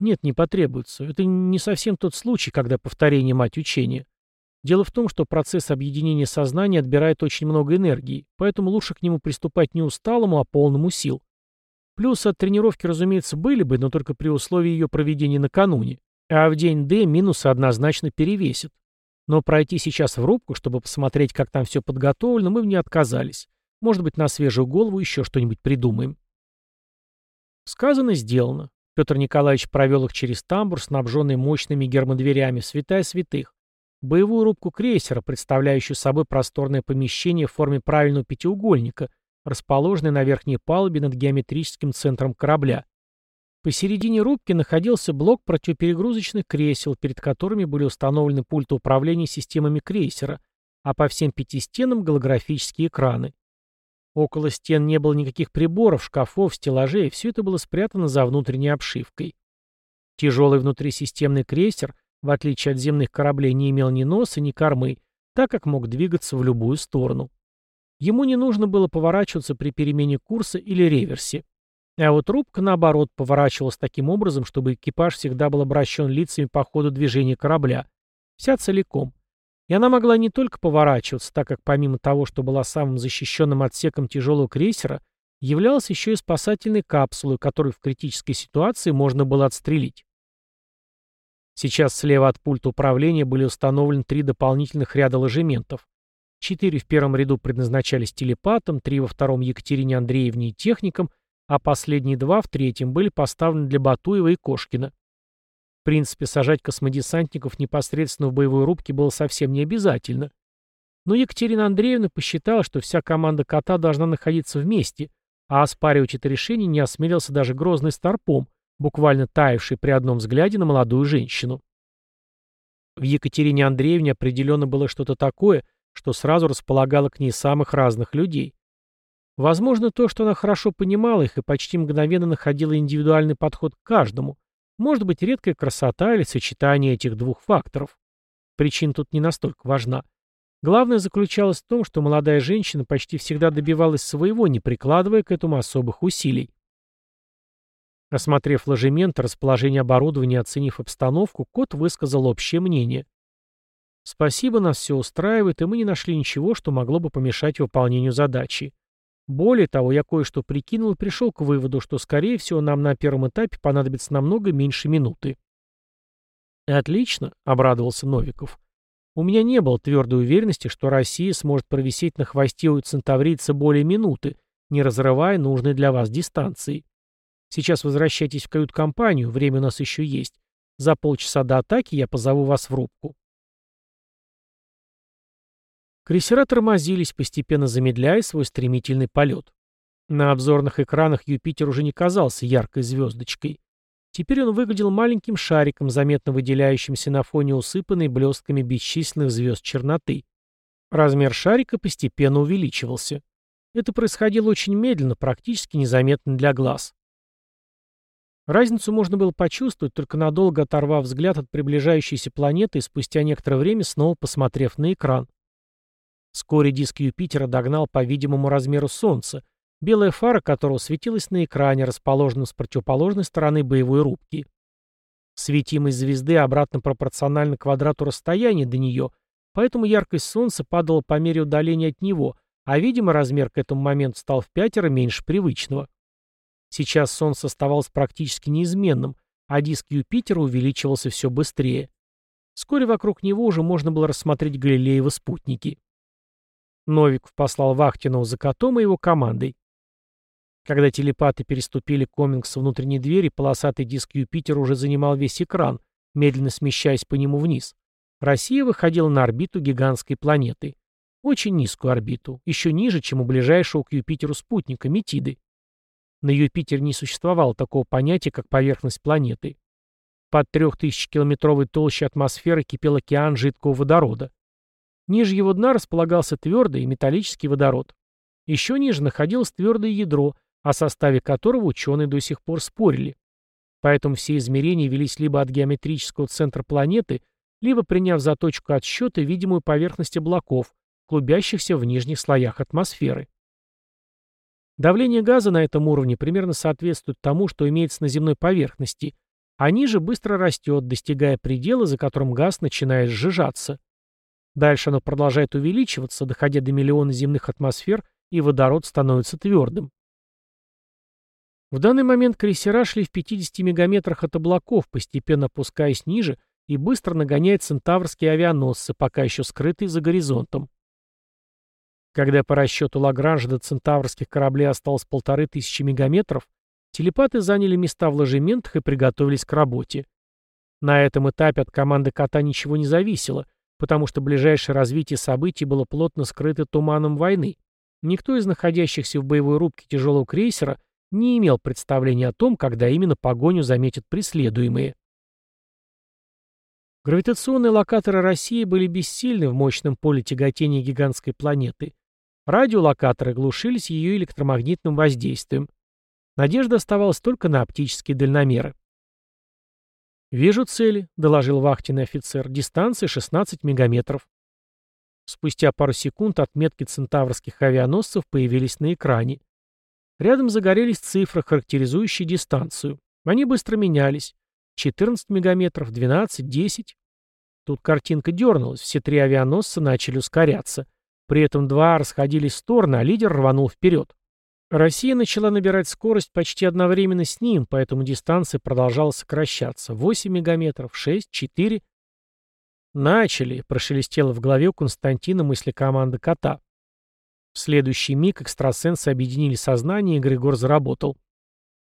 Нет, не потребуется. Это не совсем тот случай, когда повторение мать учения. Дело в том, что процесс объединения сознания отбирает очень много энергии, поэтому лучше к нему приступать не усталому, а полному сил. Плюсы от тренировки, разумеется, были бы, но только при условии ее проведения накануне. А в день Д минусы однозначно перевесят. Но пройти сейчас в рубку, чтобы посмотреть, как там все подготовлено, мы в ней отказались. Может быть, на свежую голову еще что-нибудь придумаем. Сказано, сделано. Петр Николаевич провел их через тамбур, снабженный мощными гермодверями, святая святых боевую рубку крейсера, представляющую собой просторное помещение в форме правильного пятиугольника, расположенное на верхней палубе над геометрическим центром корабля. Посередине рубки находился блок противоперегрузочных кресел, перед которыми были установлены пульты управления системами крейсера, а по всем пяти стенам голографические экраны. Около стен не было никаких приборов, шкафов, стеллажей, все это было спрятано за внутренней обшивкой. Тяжелый внутрисистемный крейсер в отличие от земных кораблей, не имел ни носа, ни кормы, так как мог двигаться в любую сторону. Ему не нужно было поворачиваться при перемене курса или реверсе. А вот рубка, наоборот, поворачивалась таким образом, чтобы экипаж всегда был обращен лицами по ходу движения корабля. Вся целиком. И она могла не только поворачиваться, так как помимо того, что была самым защищенным отсеком тяжелого крейсера, являлась еще и спасательной капсулой, которую в критической ситуации можно было отстрелить. Сейчас слева от пульта управления были установлены три дополнительных ряда ложементов. Четыре в первом ряду предназначались телепатам, три во втором Екатерине Андреевне и техникам, а последние два в третьем были поставлены для Батуева и Кошкина. В принципе, сажать космодесантников непосредственно в боевой рубке было совсем не обязательно. Но Екатерина Андреевна посчитала, что вся команда кота должна находиться вместе, а оспаривать это решение не осмелился даже грозный Старпом, буквально таявший при одном взгляде на молодую женщину. В Екатерине Андреевне определенно было что-то такое, что сразу располагало к ней самых разных людей. Возможно, то, что она хорошо понимала их и почти мгновенно находила индивидуальный подход к каждому, может быть редкая красота или сочетание этих двух факторов. Причина тут не настолько важна. Главное заключалось в том, что молодая женщина почти всегда добивалась своего, не прикладывая к этому особых усилий. Осмотрев ложемент, расположение оборудования оценив обстановку, кот высказал общее мнение. «Спасибо, нас все устраивает, и мы не нашли ничего, что могло бы помешать выполнению задачи. Более того, я кое-что прикинул и пришел к выводу, что, скорее всего, нам на первом этапе понадобится намного меньше минуты. «Отлично», — обрадовался Новиков. «У меня не было твердой уверенности, что Россия сможет провисеть на хвосте у центаврийца более минуты, не разрывая нужной для вас дистанции. Сейчас возвращайтесь в кают-компанию, время у нас еще есть. За полчаса до атаки я позову вас в рубку». Крейсера тормозились, постепенно замедляя свой стремительный полет. На обзорных экранах Юпитер уже не казался яркой звездочкой. Теперь он выглядел маленьким шариком, заметно выделяющимся на фоне усыпанной блестками бесчисленных звезд черноты. Размер шарика постепенно увеличивался. Это происходило очень медленно, практически незаметно для глаз. Разницу можно было почувствовать, только надолго оторвав взгляд от приближающейся планеты и спустя некоторое время снова посмотрев на экран. Вскоре диск Юпитера догнал по видимому размеру Солнца, белая фара которого светилась на экране, расположенном с противоположной стороны боевой рубки. Светимость звезды обратно пропорциональна квадрату расстояния до нее, поэтому яркость Солнца падала по мере удаления от него, а, видимо, размер к этому моменту стал в пятеро меньше привычного. Сейчас Солнце оставалось практически неизменным, а диск Юпитера увеличивался все быстрее. Вскоре вокруг него уже можно было рассмотреть Галилеевы спутники. Новиков послал Вахтинова за котом и его командой. Когда телепаты переступили коминг с внутренней двери, полосатый диск Юпитера уже занимал весь экран, медленно смещаясь по нему вниз. Россия выходила на орбиту гигантской планеты. Очень низкую орбиту, еще ниже, чем у ближайшего к Юпитеру спутника, Метиды. На Юпитере не существовало такого понятия, как поверхность планеты. Под 3000-километровой толщей атмосферы кипел океан жидкого водорода. Ниже его дна располагался твердый металлический водород. Еще ниже находилось твердое ядро, о составе которого ученые до сих пор спорили. Поэтому все измерения велись либо от геометрического центра планеты, либо приняв за точку отсчета видимую поверхность облаков, клубящихся в нижних слоях атмосферы. Давление газа на этом уровне примерно соответствует тому, что имеется на земной поверхности, а ниже быстро растет, достигая предела, за которым газ начинает сжижаться. Дальше оно продолжает увеличиваться, доходя до миллиона земных атмосфер, и водород становится твердым. В данный момент крейсера шли в 50 мегаметрах от облаков, постепенно опускаясь ниже и быстро нагоняя центаврские авианосцы, пока еще скрытые за горизонтом. Когда по расчету Лагранжа до центаврских кораблей осталось полторы тысячи мегаметров, телепаты заняли места в ложементах и приготовились к работе. На этом этапе от команды кота ничего не зависело, потому что ближайшее развитие событий было плотно скрыто туманом войны. Никто из находящихся в боевой рубке тяжелого крейсера не имел представления о том, когда именно погоню заметят преследуемые. Гравитационные локаторы России были бессильны в мощном поле тяготения гигантской планеты. Радиолокаторы глушились ее электромагнитным воздействием. Надежда оставалась только на оптические дальномеры. «Вижу цели», — доложил вахтенный офицер. «Дистанция 16 мегаметров». Спустя пару секунд отметки центаврских авианосцев появились на экране. Рядом загорелись цифры, характеризующие дистанцию. Они быстро менялись. 14 мегаметров, 12, 10. Тут картинка дернулась, все три авианосца начали ускоряться. При этом два расходились в стороны, а лидер рванул вперед. Россия начала набирать скорость почти одновременно с ним, поэтому дистанция продолжала сокращаться. 8 мегаметров, 6, 4. «Начали», — прошелестело в голове у Константина мысли команды кота. В следующий миг экстрасенсы объединили сознание, и Григор заработал.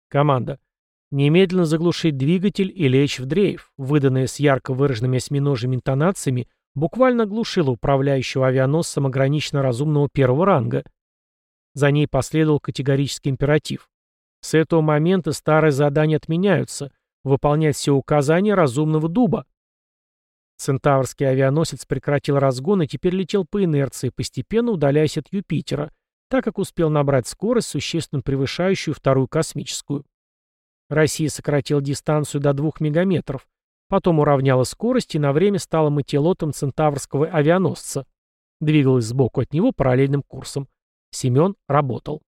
Команда. Немедленно заглушить двигатель и лечь в дрейф, выданная с ярко выраженными осьминожьими интонациями, буквально глушила управляющего авианосцем ограниченно разумного первого ранга — за ней последовал категорический императив. С этого момента старые задания отменяются. Выполнять все указания разумного дуба. Центаврский авианосец прекратил разгон и теперь летел по инерции, постепенно удаляясь от Юпитера, так как успел набрать скорость, существенно превышающую вторую космическую. Россия сократила дистанцию до 2 мегаметров, потом уравняла скорость и на время стала мотилотом центаврского авианосца. Двигалась сбоку от него параллельным курсом. Семен работал.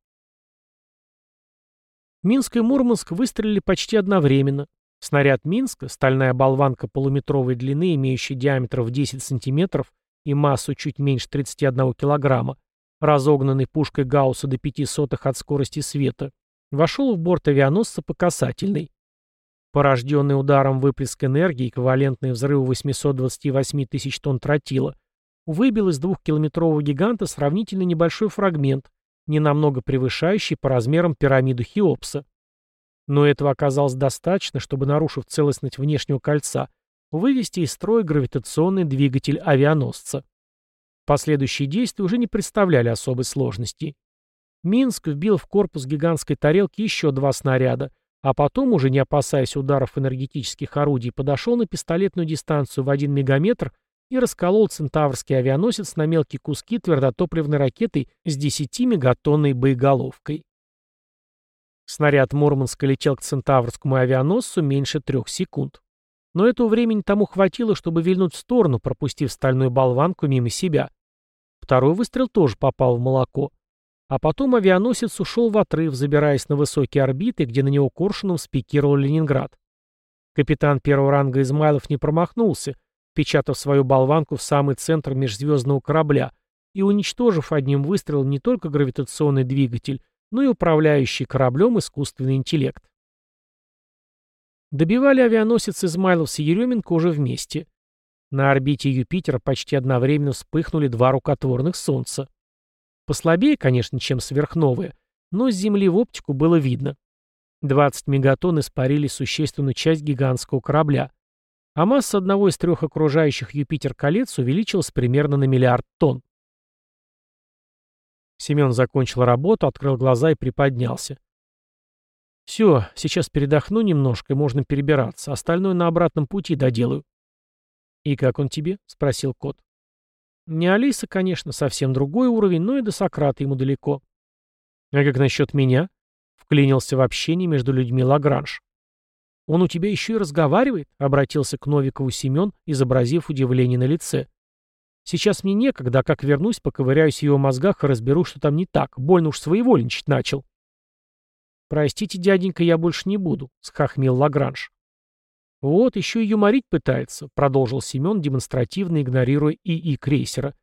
Минск и Мурманск выстрелили почти одновременно. Снаряд Минска, стальная болванка полуметровой длины, имеющая диаметр в 10 см и массу чуть меньше 31 кг, разогнанный пушкой Гаусса до пяти сотых от скорости света, вошел в борт авианосца по касательной. Порожденный ударом выплеск энергии, эквивалентный взрыву 828 тысяч тонн тротила, выбил из двухкилометрового гиганта сравнительно небольшой фрагмент, ненамного превышающий по размерам пирамиду Хеопса. Но этого оказалось достаточно, чтобы, нарушив целостность внешнего кольца, вывести из строя гравитационный двигатель авианосца. Последующие действия уже не представляли особой сложности. Минск вбил в корпус гигантской тарелки еще два снаряда, а потом, уже не опасаясь ударов энергетических орудий, подошел на пистолетную дистанцию в 1 мегаметр и расколол центаврский авианосец на мелкие куски твердотопливной ракетой с 10-мегатонной боеголовкой. Снаряд Мурманска летел к центаврскому авианосцу меньше трех секунд. Но этого времени тому хватило, чтобы вильнуть в сторону, пропустив стальную болванку мимо себя. Второй выстрел тоже попал в молоко. А потом авианосец ушел в отрыв, забираясь на высокие орбиты, где на него коршуном спикировал Ленинград. Капитан первого ранга Измайлов не промахнулся, печатав свою болванку в самый центр межзвездного корабля и уничтожив одним выстрелом не только гравитационный двигатель, но и управляющий кораблем искусственный интеллект. Добивали авианосец Измайлов и Еременко уже вместе. На орбите Юпитера почти одновременно вспыхнули два рукотворных Солнца. Послабее, конечно, чем сверхновые, но с Земли в оптику было видно. 20 мегатонн испарили существенную часть гигантского корабля, а масса одного из трех окружающих Юпитер колец увеличилась примерно на миллиард тонн. Семен закончил работу, открыл глаза и приподнялся. «Все, сейчас передохну немножко, и можно перебираться. Остальное на обратном пути доделаю». «И как он тебе?» — спросил кот. «Не Алиса, конечно, совсем другой уровень, но и до Сократа ему далеко». «А как насчет меня?» — вклинился в общение между людьми Лагранж. «Он у тебя еще и разговаривает?» — обратился к Новикову Семен, изобразив удивление на лице. «Сейчас мне некогда, а как вернусь, поковыряюсь в его мозгах и разберу, что там не так. Больно уж своевольничать начал». «Простите, дяденька, я больше не буду», — схохмел Лагранж. «Вот, еще и юморить пытается», — продолжил Семен, демонстративно игнорируя ИИ крейсера.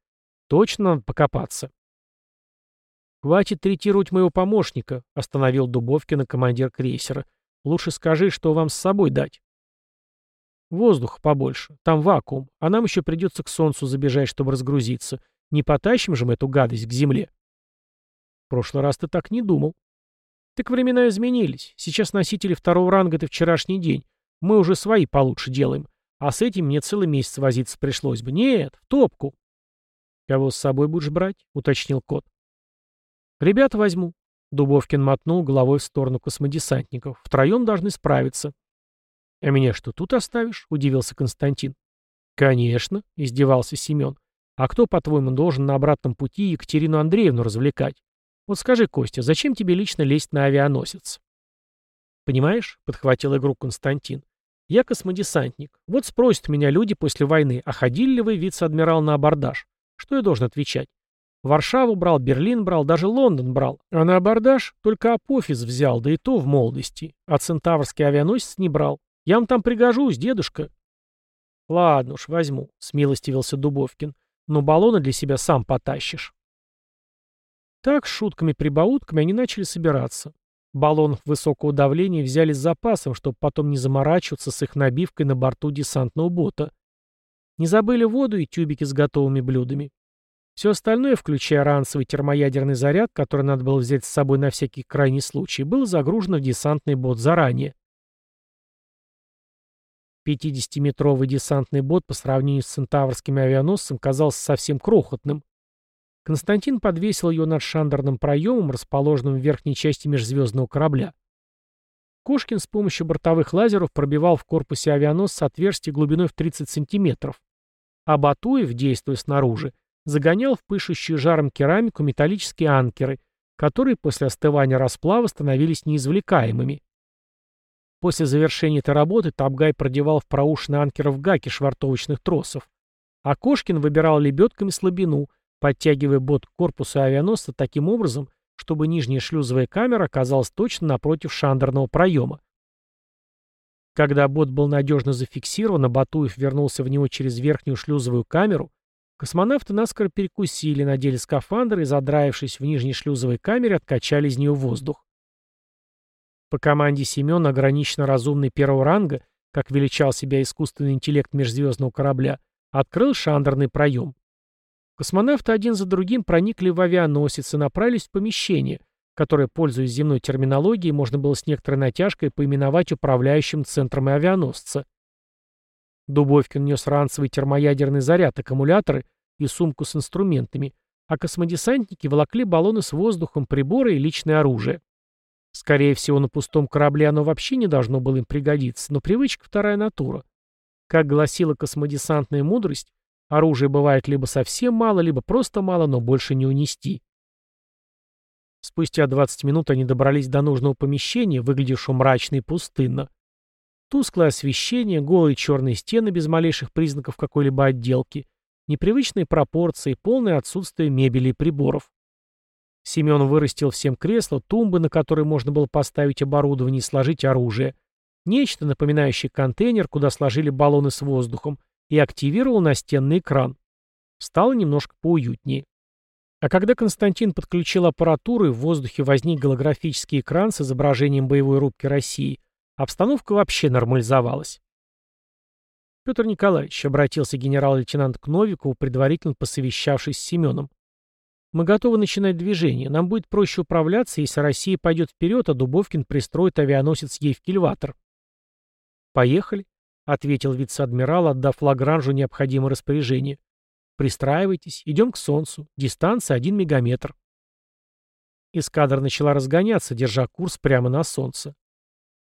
«Точно надо покопаться». «Хватит третировать моего помощника», — остановил Дубовкина командир крейсера. «Лучше скажи, что вам с собой дать». «Воздуха побольше. Там вакуум. А нам еще придется к солнцу забежать, чтобы разгрузиться. Не потащим же мы эту гадость к земле». «В прошлый раз ты так не думал», так времена изменились. Сейчас носители второго ранга — это вчерашний день. Мы уже свои получше делаем. А с этим мне целый месяц возиться пришлось бы. Нет, в топку. Кого с собой будешь брать? — уточнил кот. Ребята возьму. Дубовкин мотнул головой в сторону космодесантников. Втроем должны справиться. А меня что, тут оставишь? — удивился Константин. Конечно, — издевался Семен. А кто, по-твоему, должен на обратном пути Екатерину Андреевну развлекать? Вот скажи, Костя, зачем тебе лично лезть на авианосец? Понимаешь, подхватил игру Константин. Я космодесантник. Вот спросят меня люди после войны, а ходили ли вы, вице-адмирал, на абордаж? Что я должен отвечать? Варшаву брал, Берлин брал, даже Лондон брал. А на абордаж только Апофис взял, да и то в молодости. А Центаврский авианосец не брал. Я вам там пригожусь, дедушка. Ладно уж, возьму, смилостивился Дубовкин. Но баллоны для себя сам потащишь. Так, с шутками-прибаутками они начали собираться. Баллонов высокого давления взяли с запасом, чтобы потом не заморачиваться с их набивкой на борту десантного бота. Не забыли воду и тюбики с готовыми блюдами. Все остальное, включая ранцевый термоядерный заряд, который надо было взять с собой на всякий крайний случай, было загружено в десантный бот заранее. 50-метровый десантный бот по сравнению с центаврским авианосцем казался совсем крохотным. Константин подвесил ее над шандерным проемом, расположенным в верхней части межзвездного корабля. Кошкин с помощью бортовых лазеров пробивал в корпусе авианосца отверстие глубиной в 30 сантиметров, а Батуев, действуя снаружи, загонял в пышущую жаром керамику металлические анкеры, которые после остывания расплава становились неизвлекаемыми. После завершения этой работы Табгай продевал в проушины анкеров гаки швартовочных тросов, а Кошкин выбирал лебедками слабину, подтягивая бот к корпусу авианосца таким образом, чтобы нижняя шлюзовая камера оказалась точно напротив шандерного проема. Когда бот был надежно зафиксирован, а Батуев вернулся в него через верхнюю шлюзовую камеру, Космонавты наскоро перекусили, надели скафандры и, задраившись в нижней шлюзовой камере, откачали из нее воздух. По команде Семена ограниченно разумный первого ранга, как величал себя искусственный интеллект межзвездного корабля, открыл шандерный проем. Космонавты один за другим проникли в авианосец и направились в помещение, которое, пользуясь земной терминологией, можно было с некоторой натяжкой поименовать управляющим центром авианосца. Дубовкин нес ранцевый термоядерный заряд, аккумуляторы и сумку с инструментами, а космодесантники волокли баллоны с воздухом, приборы и личное оружие. Скорее всего, на пустом корабле оно вообще не должно было им пригодиться, но привычка вторая натура. Как гласила космодесантная мудрость, оружия бывает либо совсем мало, либо просто мало, но больше не унести. Спустя 20 минут они добрались до нужного помещения, выглядевшего мрачно и пустынно. Тусклое освещение, голые черные стены без малейших признаков какой-либо отделки, непривычные пропорции, полное отсутствие мебели и приборов. Семен вырастил всем кресла, тумбы, на которые можно было поставить оборудование и сложить оружие, нечто напоминающее контейнер, куда сложили баллоны с воздухом, и активировал настенный экран. Стало немножко поуютнее. А когда Константин подключил аппаратуру и в воздухе возник голографический экран с изображением боевой рубки России, Обстановка вообще нормализовалась. Петр Николаевич, обратился генерал-лейтенант к Новикову, предварительно посовещавшись с Семеном. Мы готовы начинать движение. Нам будет проще управляться, если Россия пойдет вперед, а Дубовкин пристроит авианосец ей в кильватор. Поехали, ответил вице-адмирал, отдав Лагранжу необходимое распоряжение. Пристраивайтесь, идем к Солнцу. Дистанция 1 мегаметр. Эскадра начала разгоняться, держа курс прямо на Солнце.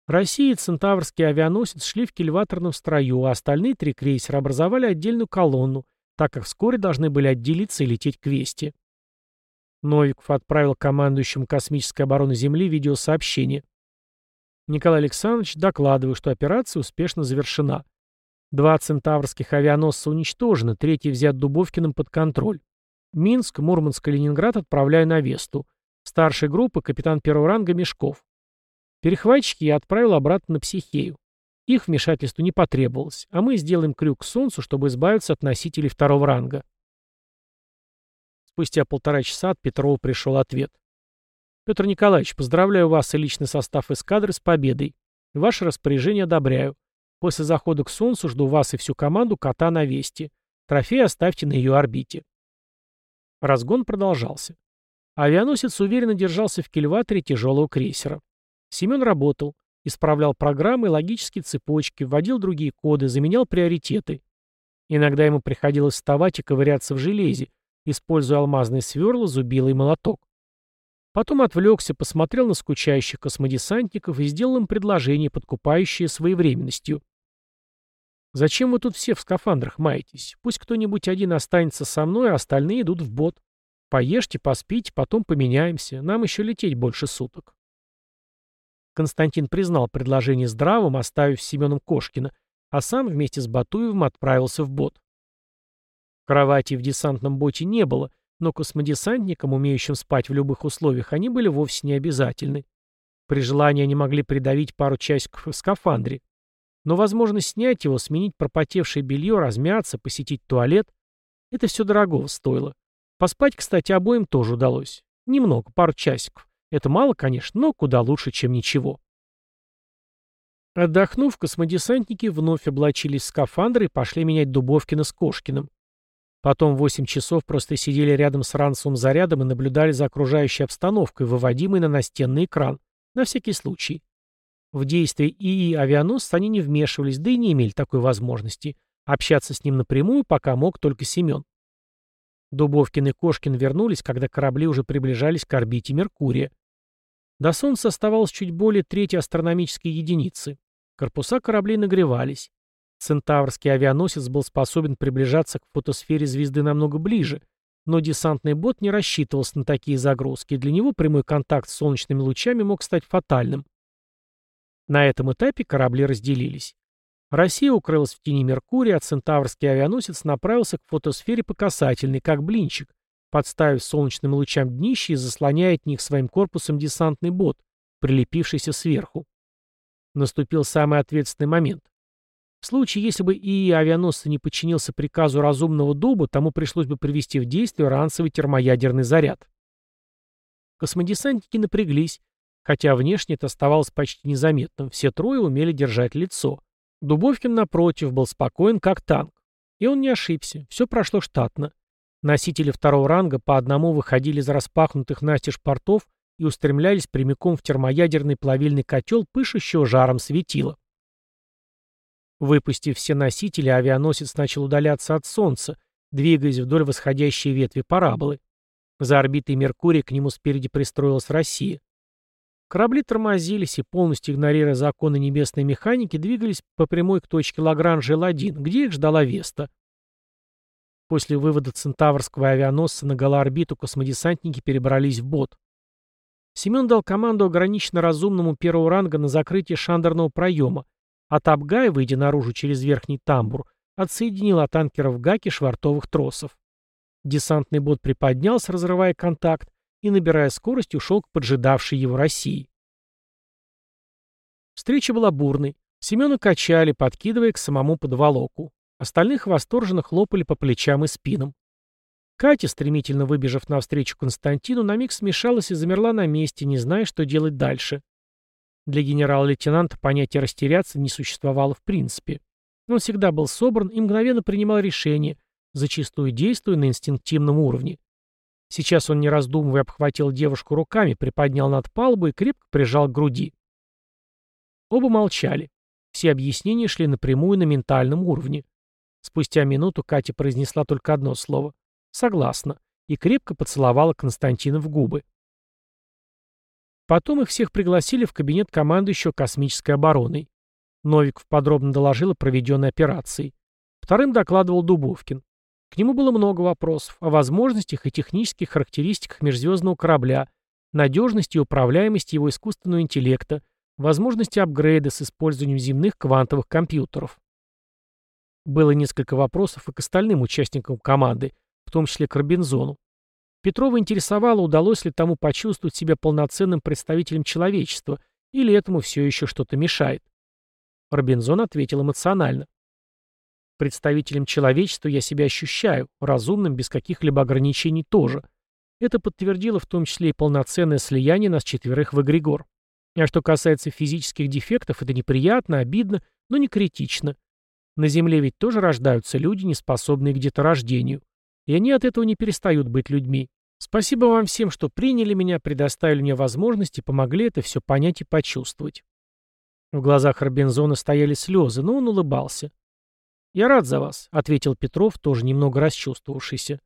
Россия и Центаврский авианосец шли в кильваторном строю, а остальные три крейсера образовали отдельную колонну, так как вскоре должны были отделиться и лететь к Весте. Новиков отправил командующему космической обороны Земли видеосообщение. Николай Александрович докладываю, что операция успешно завершена. Два центаврских авианосца уничтожены, третий взят Дубовкиным под контроль. Минск, Мурманск и Ленинград отправляю на Весту. Старшей группы капитан первого ранга Мешков. Перехватчики я отправил обратно на Психею. Их вмешательству не потребовалось, а мы сделаем крюк к Солнцу, чтобы избавиться от носителей второго ранга. Спустя полтора часа от Петрова пришел ответ. «Петр Николаевич, поздравляю вас и личный состав эскадры с победой. Ваше распоряжение одобряю. После захода к Солнцу жду вас и всю команду кота на Вести. Трофей оставьте на ее орбите». Разгон продолжался. Авианосец уверенно держался в кильваторе тяжелого крейсера. Семен работал, исправлял программы, логические цепочки, вводил другие коды, заменял приоритеты. Иногда ему приходилось вставать и ковыряться в железе, используя алмазные сверла, зубило и молоток. Потом отвлекся, посмотрел на скучающих космодесантников и сделал им предложение, подкупающее своевременностью. «Зачем вы тут все в скафандрах маетесь? Пусть кто-нибудь один останется со мной, а остальные идут в бот. Поешьте, поспите, потом поменяемся. Нам еще лететь больше суток». Константин признал предложение здравым, оставив Семеном Кошкина, а сам вместе с Батуевым отправился в бот. Кровати в десантном боте не было, но космодесантникам, умеющим спать в любых условиях, они были вовсе не обязательны. При желании они могли придавить пару часиков в скафандре. Но возможность снять его, сменить пропотевшее белье, размяться, посетить туалет — это все дорого стоило. Поспать, кстати, обоим тоже удалось. Немного, пару часиков. Это мало, конечно, но куда лучше, чем ничего. Отдохнув, космодесантники вновь облачились в скафандры и пошли менять Дубовкина с Кошкиным. Потом 8 часов просто сидели рядом с ранцевым зарядом и наблюдали за окружающей обстановкой, выводимой на настенный экран, на всякий случай. В действия ИИ авианосца они не вмешивались, да и не имели такой возможности. Общаться с ним напрямую пока мог только Семен. Дубовкин и Кошкин вернулись, когда корабли уже приближались к орбите Меркурия. До Солнца оставалось чуть более трети астрономической единицы. Корпуса кораблей нагревались. Центаврский авианосец был способен приближаться к фотосфере звезды намного ближе, но десантный бот не рассчитывался на такие загрузки, для него прямой контакт с солнечными лучами мог стать фатальным. На этом этапе корабли разделились. Россия укрылась в тени Меркурия, а центаврский авианосец направился к фотосфере по касательной, как блинчик, подставив солнечным лучам днище и заслоняя от них своим корпусом десантный бот, прилепившийся сверху. Наступил самый ответственный момент. В случае, если бы ИИ авианосца не подчинился приказу разумного дуба, тому пришлось бы привести в действие ранцевый термоядерный заряд. Космодесантники напряглись, хотя внешне это оставалось почти незаметным, все трое умели держать лицо. Дубовкин, напротив, был спокоен, как танк. И он не ошибся, все прошло штатно. Носители второго ранга по одному выходили из распахнутых настежь портов и устремлялись прямиком в термоядерный плавильный котел, пышущего жаром светила. Выпустив все носители, авианосец начал удаляться от Солнца, двигаясь вдоль восходящей ветви параболы. За орбитой Меркурия к нему спереди пристроилась Россия. Корабли тормозились и, полностью игнорируя законы небесной механики, двигались по прямой к точке Лагранж-Л1, где их ждала Веста. После вывода центаврского авианосца на голоорбиту космодесантники перебрались в бот. Семен дал команду ограниченно разумному первого ранга на закрытие шандерного проема, а Тапгай, выйдя наружу через верхний тамбур, отсоединил от танкеров Гаки швартовых тросов. Десантный бот приподнялся, разрывая контакт, и, набирая скорость, ушел к поджидавшей его России. Встреча была бурной. Семена качали, подкидывая к самому подволоку. Остальных восторженно хлопали по плечам и спинам. Катя, стремительно выбежав навстречу Константину, на миг смешалась и замерла на месте, не зная, что делать дальше. Для генерала-лейтенанта понятие «растеряться» не существовало в принципе. Он всегда был собран и мгновенно принимал решения, зачастую действуя на инстинктивном уровне. Сейчас он, не раздумывая, обхватил девушку руками, приподнял над палубой и крепко прижал к груди. Оба молчали. Все объяснения шли напрямую на ментальном уровне. Спустя минуту Катя произнесла только одно слово «согласна» и крепко поцеловала Константина в губы. Потом их всех пригласили в кабинет командующего космической обороной. Новиков подробно доложил о проведенной операции. Вторым докладывал Дубовкин. К нему было много вопросов о возможностях и технических характеристиках межзвездного корабля, надежности и управляемости его искусственного интеллекта, возможности апгрейда с использованием земных квантовых компьютеров. Было несколько вопросов и к остальным участникам команды, в том числе к Робинзону. Петрова интересовало, удалось ли тому почувствовать себя полноценным представителем человечества, или этому все еще что-то мешает. Робинзон ответил эмоционально. Представителем человечества я себя ощущаю, разумным, без каких-либо ограничений тоже. Это подтвердило в том числе и полноценное слияние нас четверых в эгрегор. А что касается физических дефектов, это неприятно, обидно, но не критично. На Земле ведь тоже рождаются люди, не способные к деторождению. И они от этого не перестают быть людьми. Спасибо вам всем, что приняли меня, предоставили мне возможность и помогли это все понять и почувствовать. В глазах Робинзона стояли слезы, но он улыбался. «Я рад за вас», — ответил Петров, тоже немного расчувствовавшийся.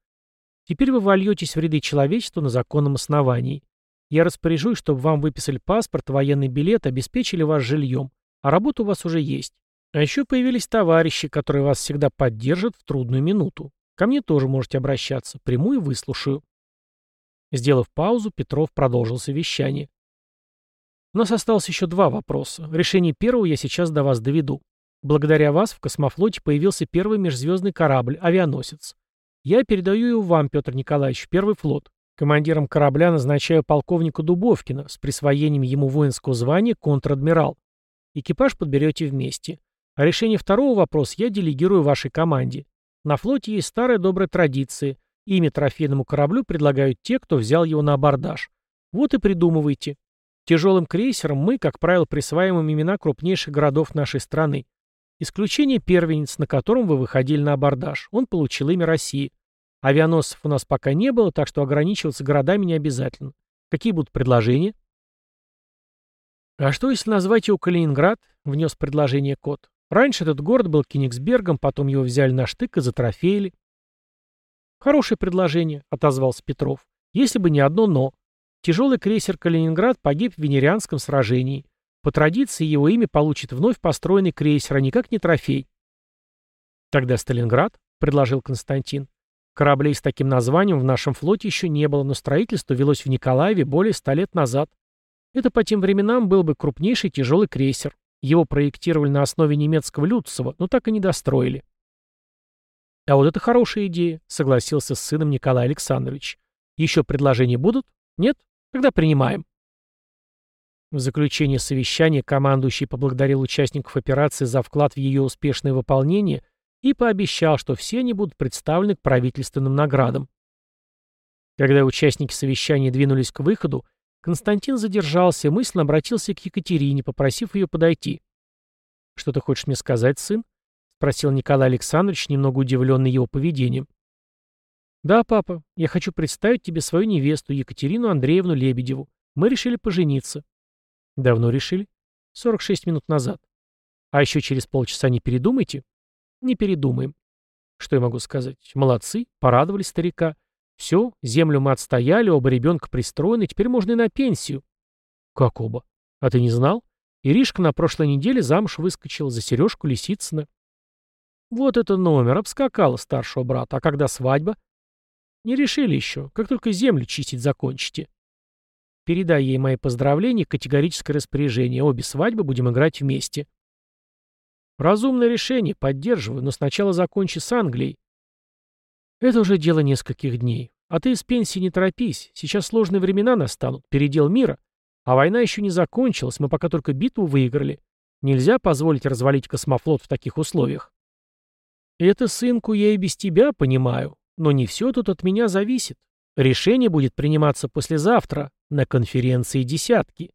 «Теперь вы вольетесь в ряды человечества на законном основании. Я распоряжусь, чтобы вам выписали паспорт, военный билет, обеспечили вас жильем. А работа у вас уже есть. А еще появились товарищи, которые вас всегда поддержат в трудную минуту. Ко мне тоже можете обращаться. Приму и выслушаю». Сделав паузу, Петров продолжил совещание. У нас осталось еще два вопроса. Решение первого я сейчас до вас доведу. Благодаря вас в космофлоте появился первый межзвездный корабль, авианосец. Я передаю его вам, Петр Николаевич, первый флот. Командиром корабля назначаю полковника Дубовкина с присвоением ему воинского звания контр-адмирал. Экипаж подберете вместе. А решение второго вопроса я делегирую вашей команде. На флоте есть старая добрая традиция. Имя трофейному кораблю предлагают те, кто взял его на абордаж. Вот и придумывайте. Тяжелым крейсером мы, как правило, присваиваем имена крупнейших городов нашей страны. Исключение первенец, на котором вы выходили на абордаж. Он получил имя России. Авианосцев у нас пока не было, так что ограничиваться городами не обязательно. Какие будут предложения? А что, если назвать его Калининград? Внес предложение Кот. Раньше этот город был Кенигсбергом, потом его взяли на штык и затрофеяли. Хорошее предложение, отозвался Петров. Если бы не одно «но». Тяжелый крейсер «Калининград» погиб в Венерианском сражении. По традиции его имя получит вновь построенный крейсер, а никак не трофей. «Тогда Сталинград», — предложил Константин. Кораблей с таким названием в нашем флоте еще не было, но строительство велось в Николаеве более ста лет назад. Это по тем временам был бы крупнейший тяжелый крейсер. Его проектировали на основе немецкого Люцева, но так и не достроили. «А вот это хорошая идея», — согласился с сыном Николай Александрович. «Еще предложения будут? Нет? Тогда принимаем». В заключение совещания командующий поблагодарил участников операции за вклад в ее успешное выполнение и пообещал, что все они будут представлены к правительственным наградам. Когда участники совещания двинулись к выходу, Константин задержался и мысленно обратился к Екатерине, попросив ее подойти. «Что ты хочешь мне сказать, сын?» — спросил Николай Александрович, немного удивленный его поведением. «Да, папа, я хочу представить тебе свою невесту, Екатерину Андреевну Лебедеву. Мы решили пожениться». «Давно решили?» «46 минут назад». «А еще через полчаса не передумайте?» «Не передумаем». «Что я могу сказать? Молодцы, порадовали старика. Все, землю мы отстояли, оба ребенка пристроены, теперь можно и на пенсию». «Как оба? А ты не знал? Иришка на прошлой неделе замуж выскочила за Сережку Лисицына». «Вот это номер, обскакала старшего брата. А когда свадьба?» Не решили еще, как только землю чистить закончите. Передай ей мои поздравления категорическое распоряжение. Обе свадьбы будем играть вместе. Разумное решение, поддерживаю, но сначала закончи с Англией. Это уже дело нескольких дней. А ты из пенсии не торопись. Сейчас сложные времена настанут, передел мира. А война еще не закончилась, мы пока только битву выиграли. Нельзя позволить развалить космофлот в таких условиях. Это, сынку, я и без тебя понимаю. Но не все тут от меня зависит. Решение будет приниматься послезавтра на конференции «Десятки».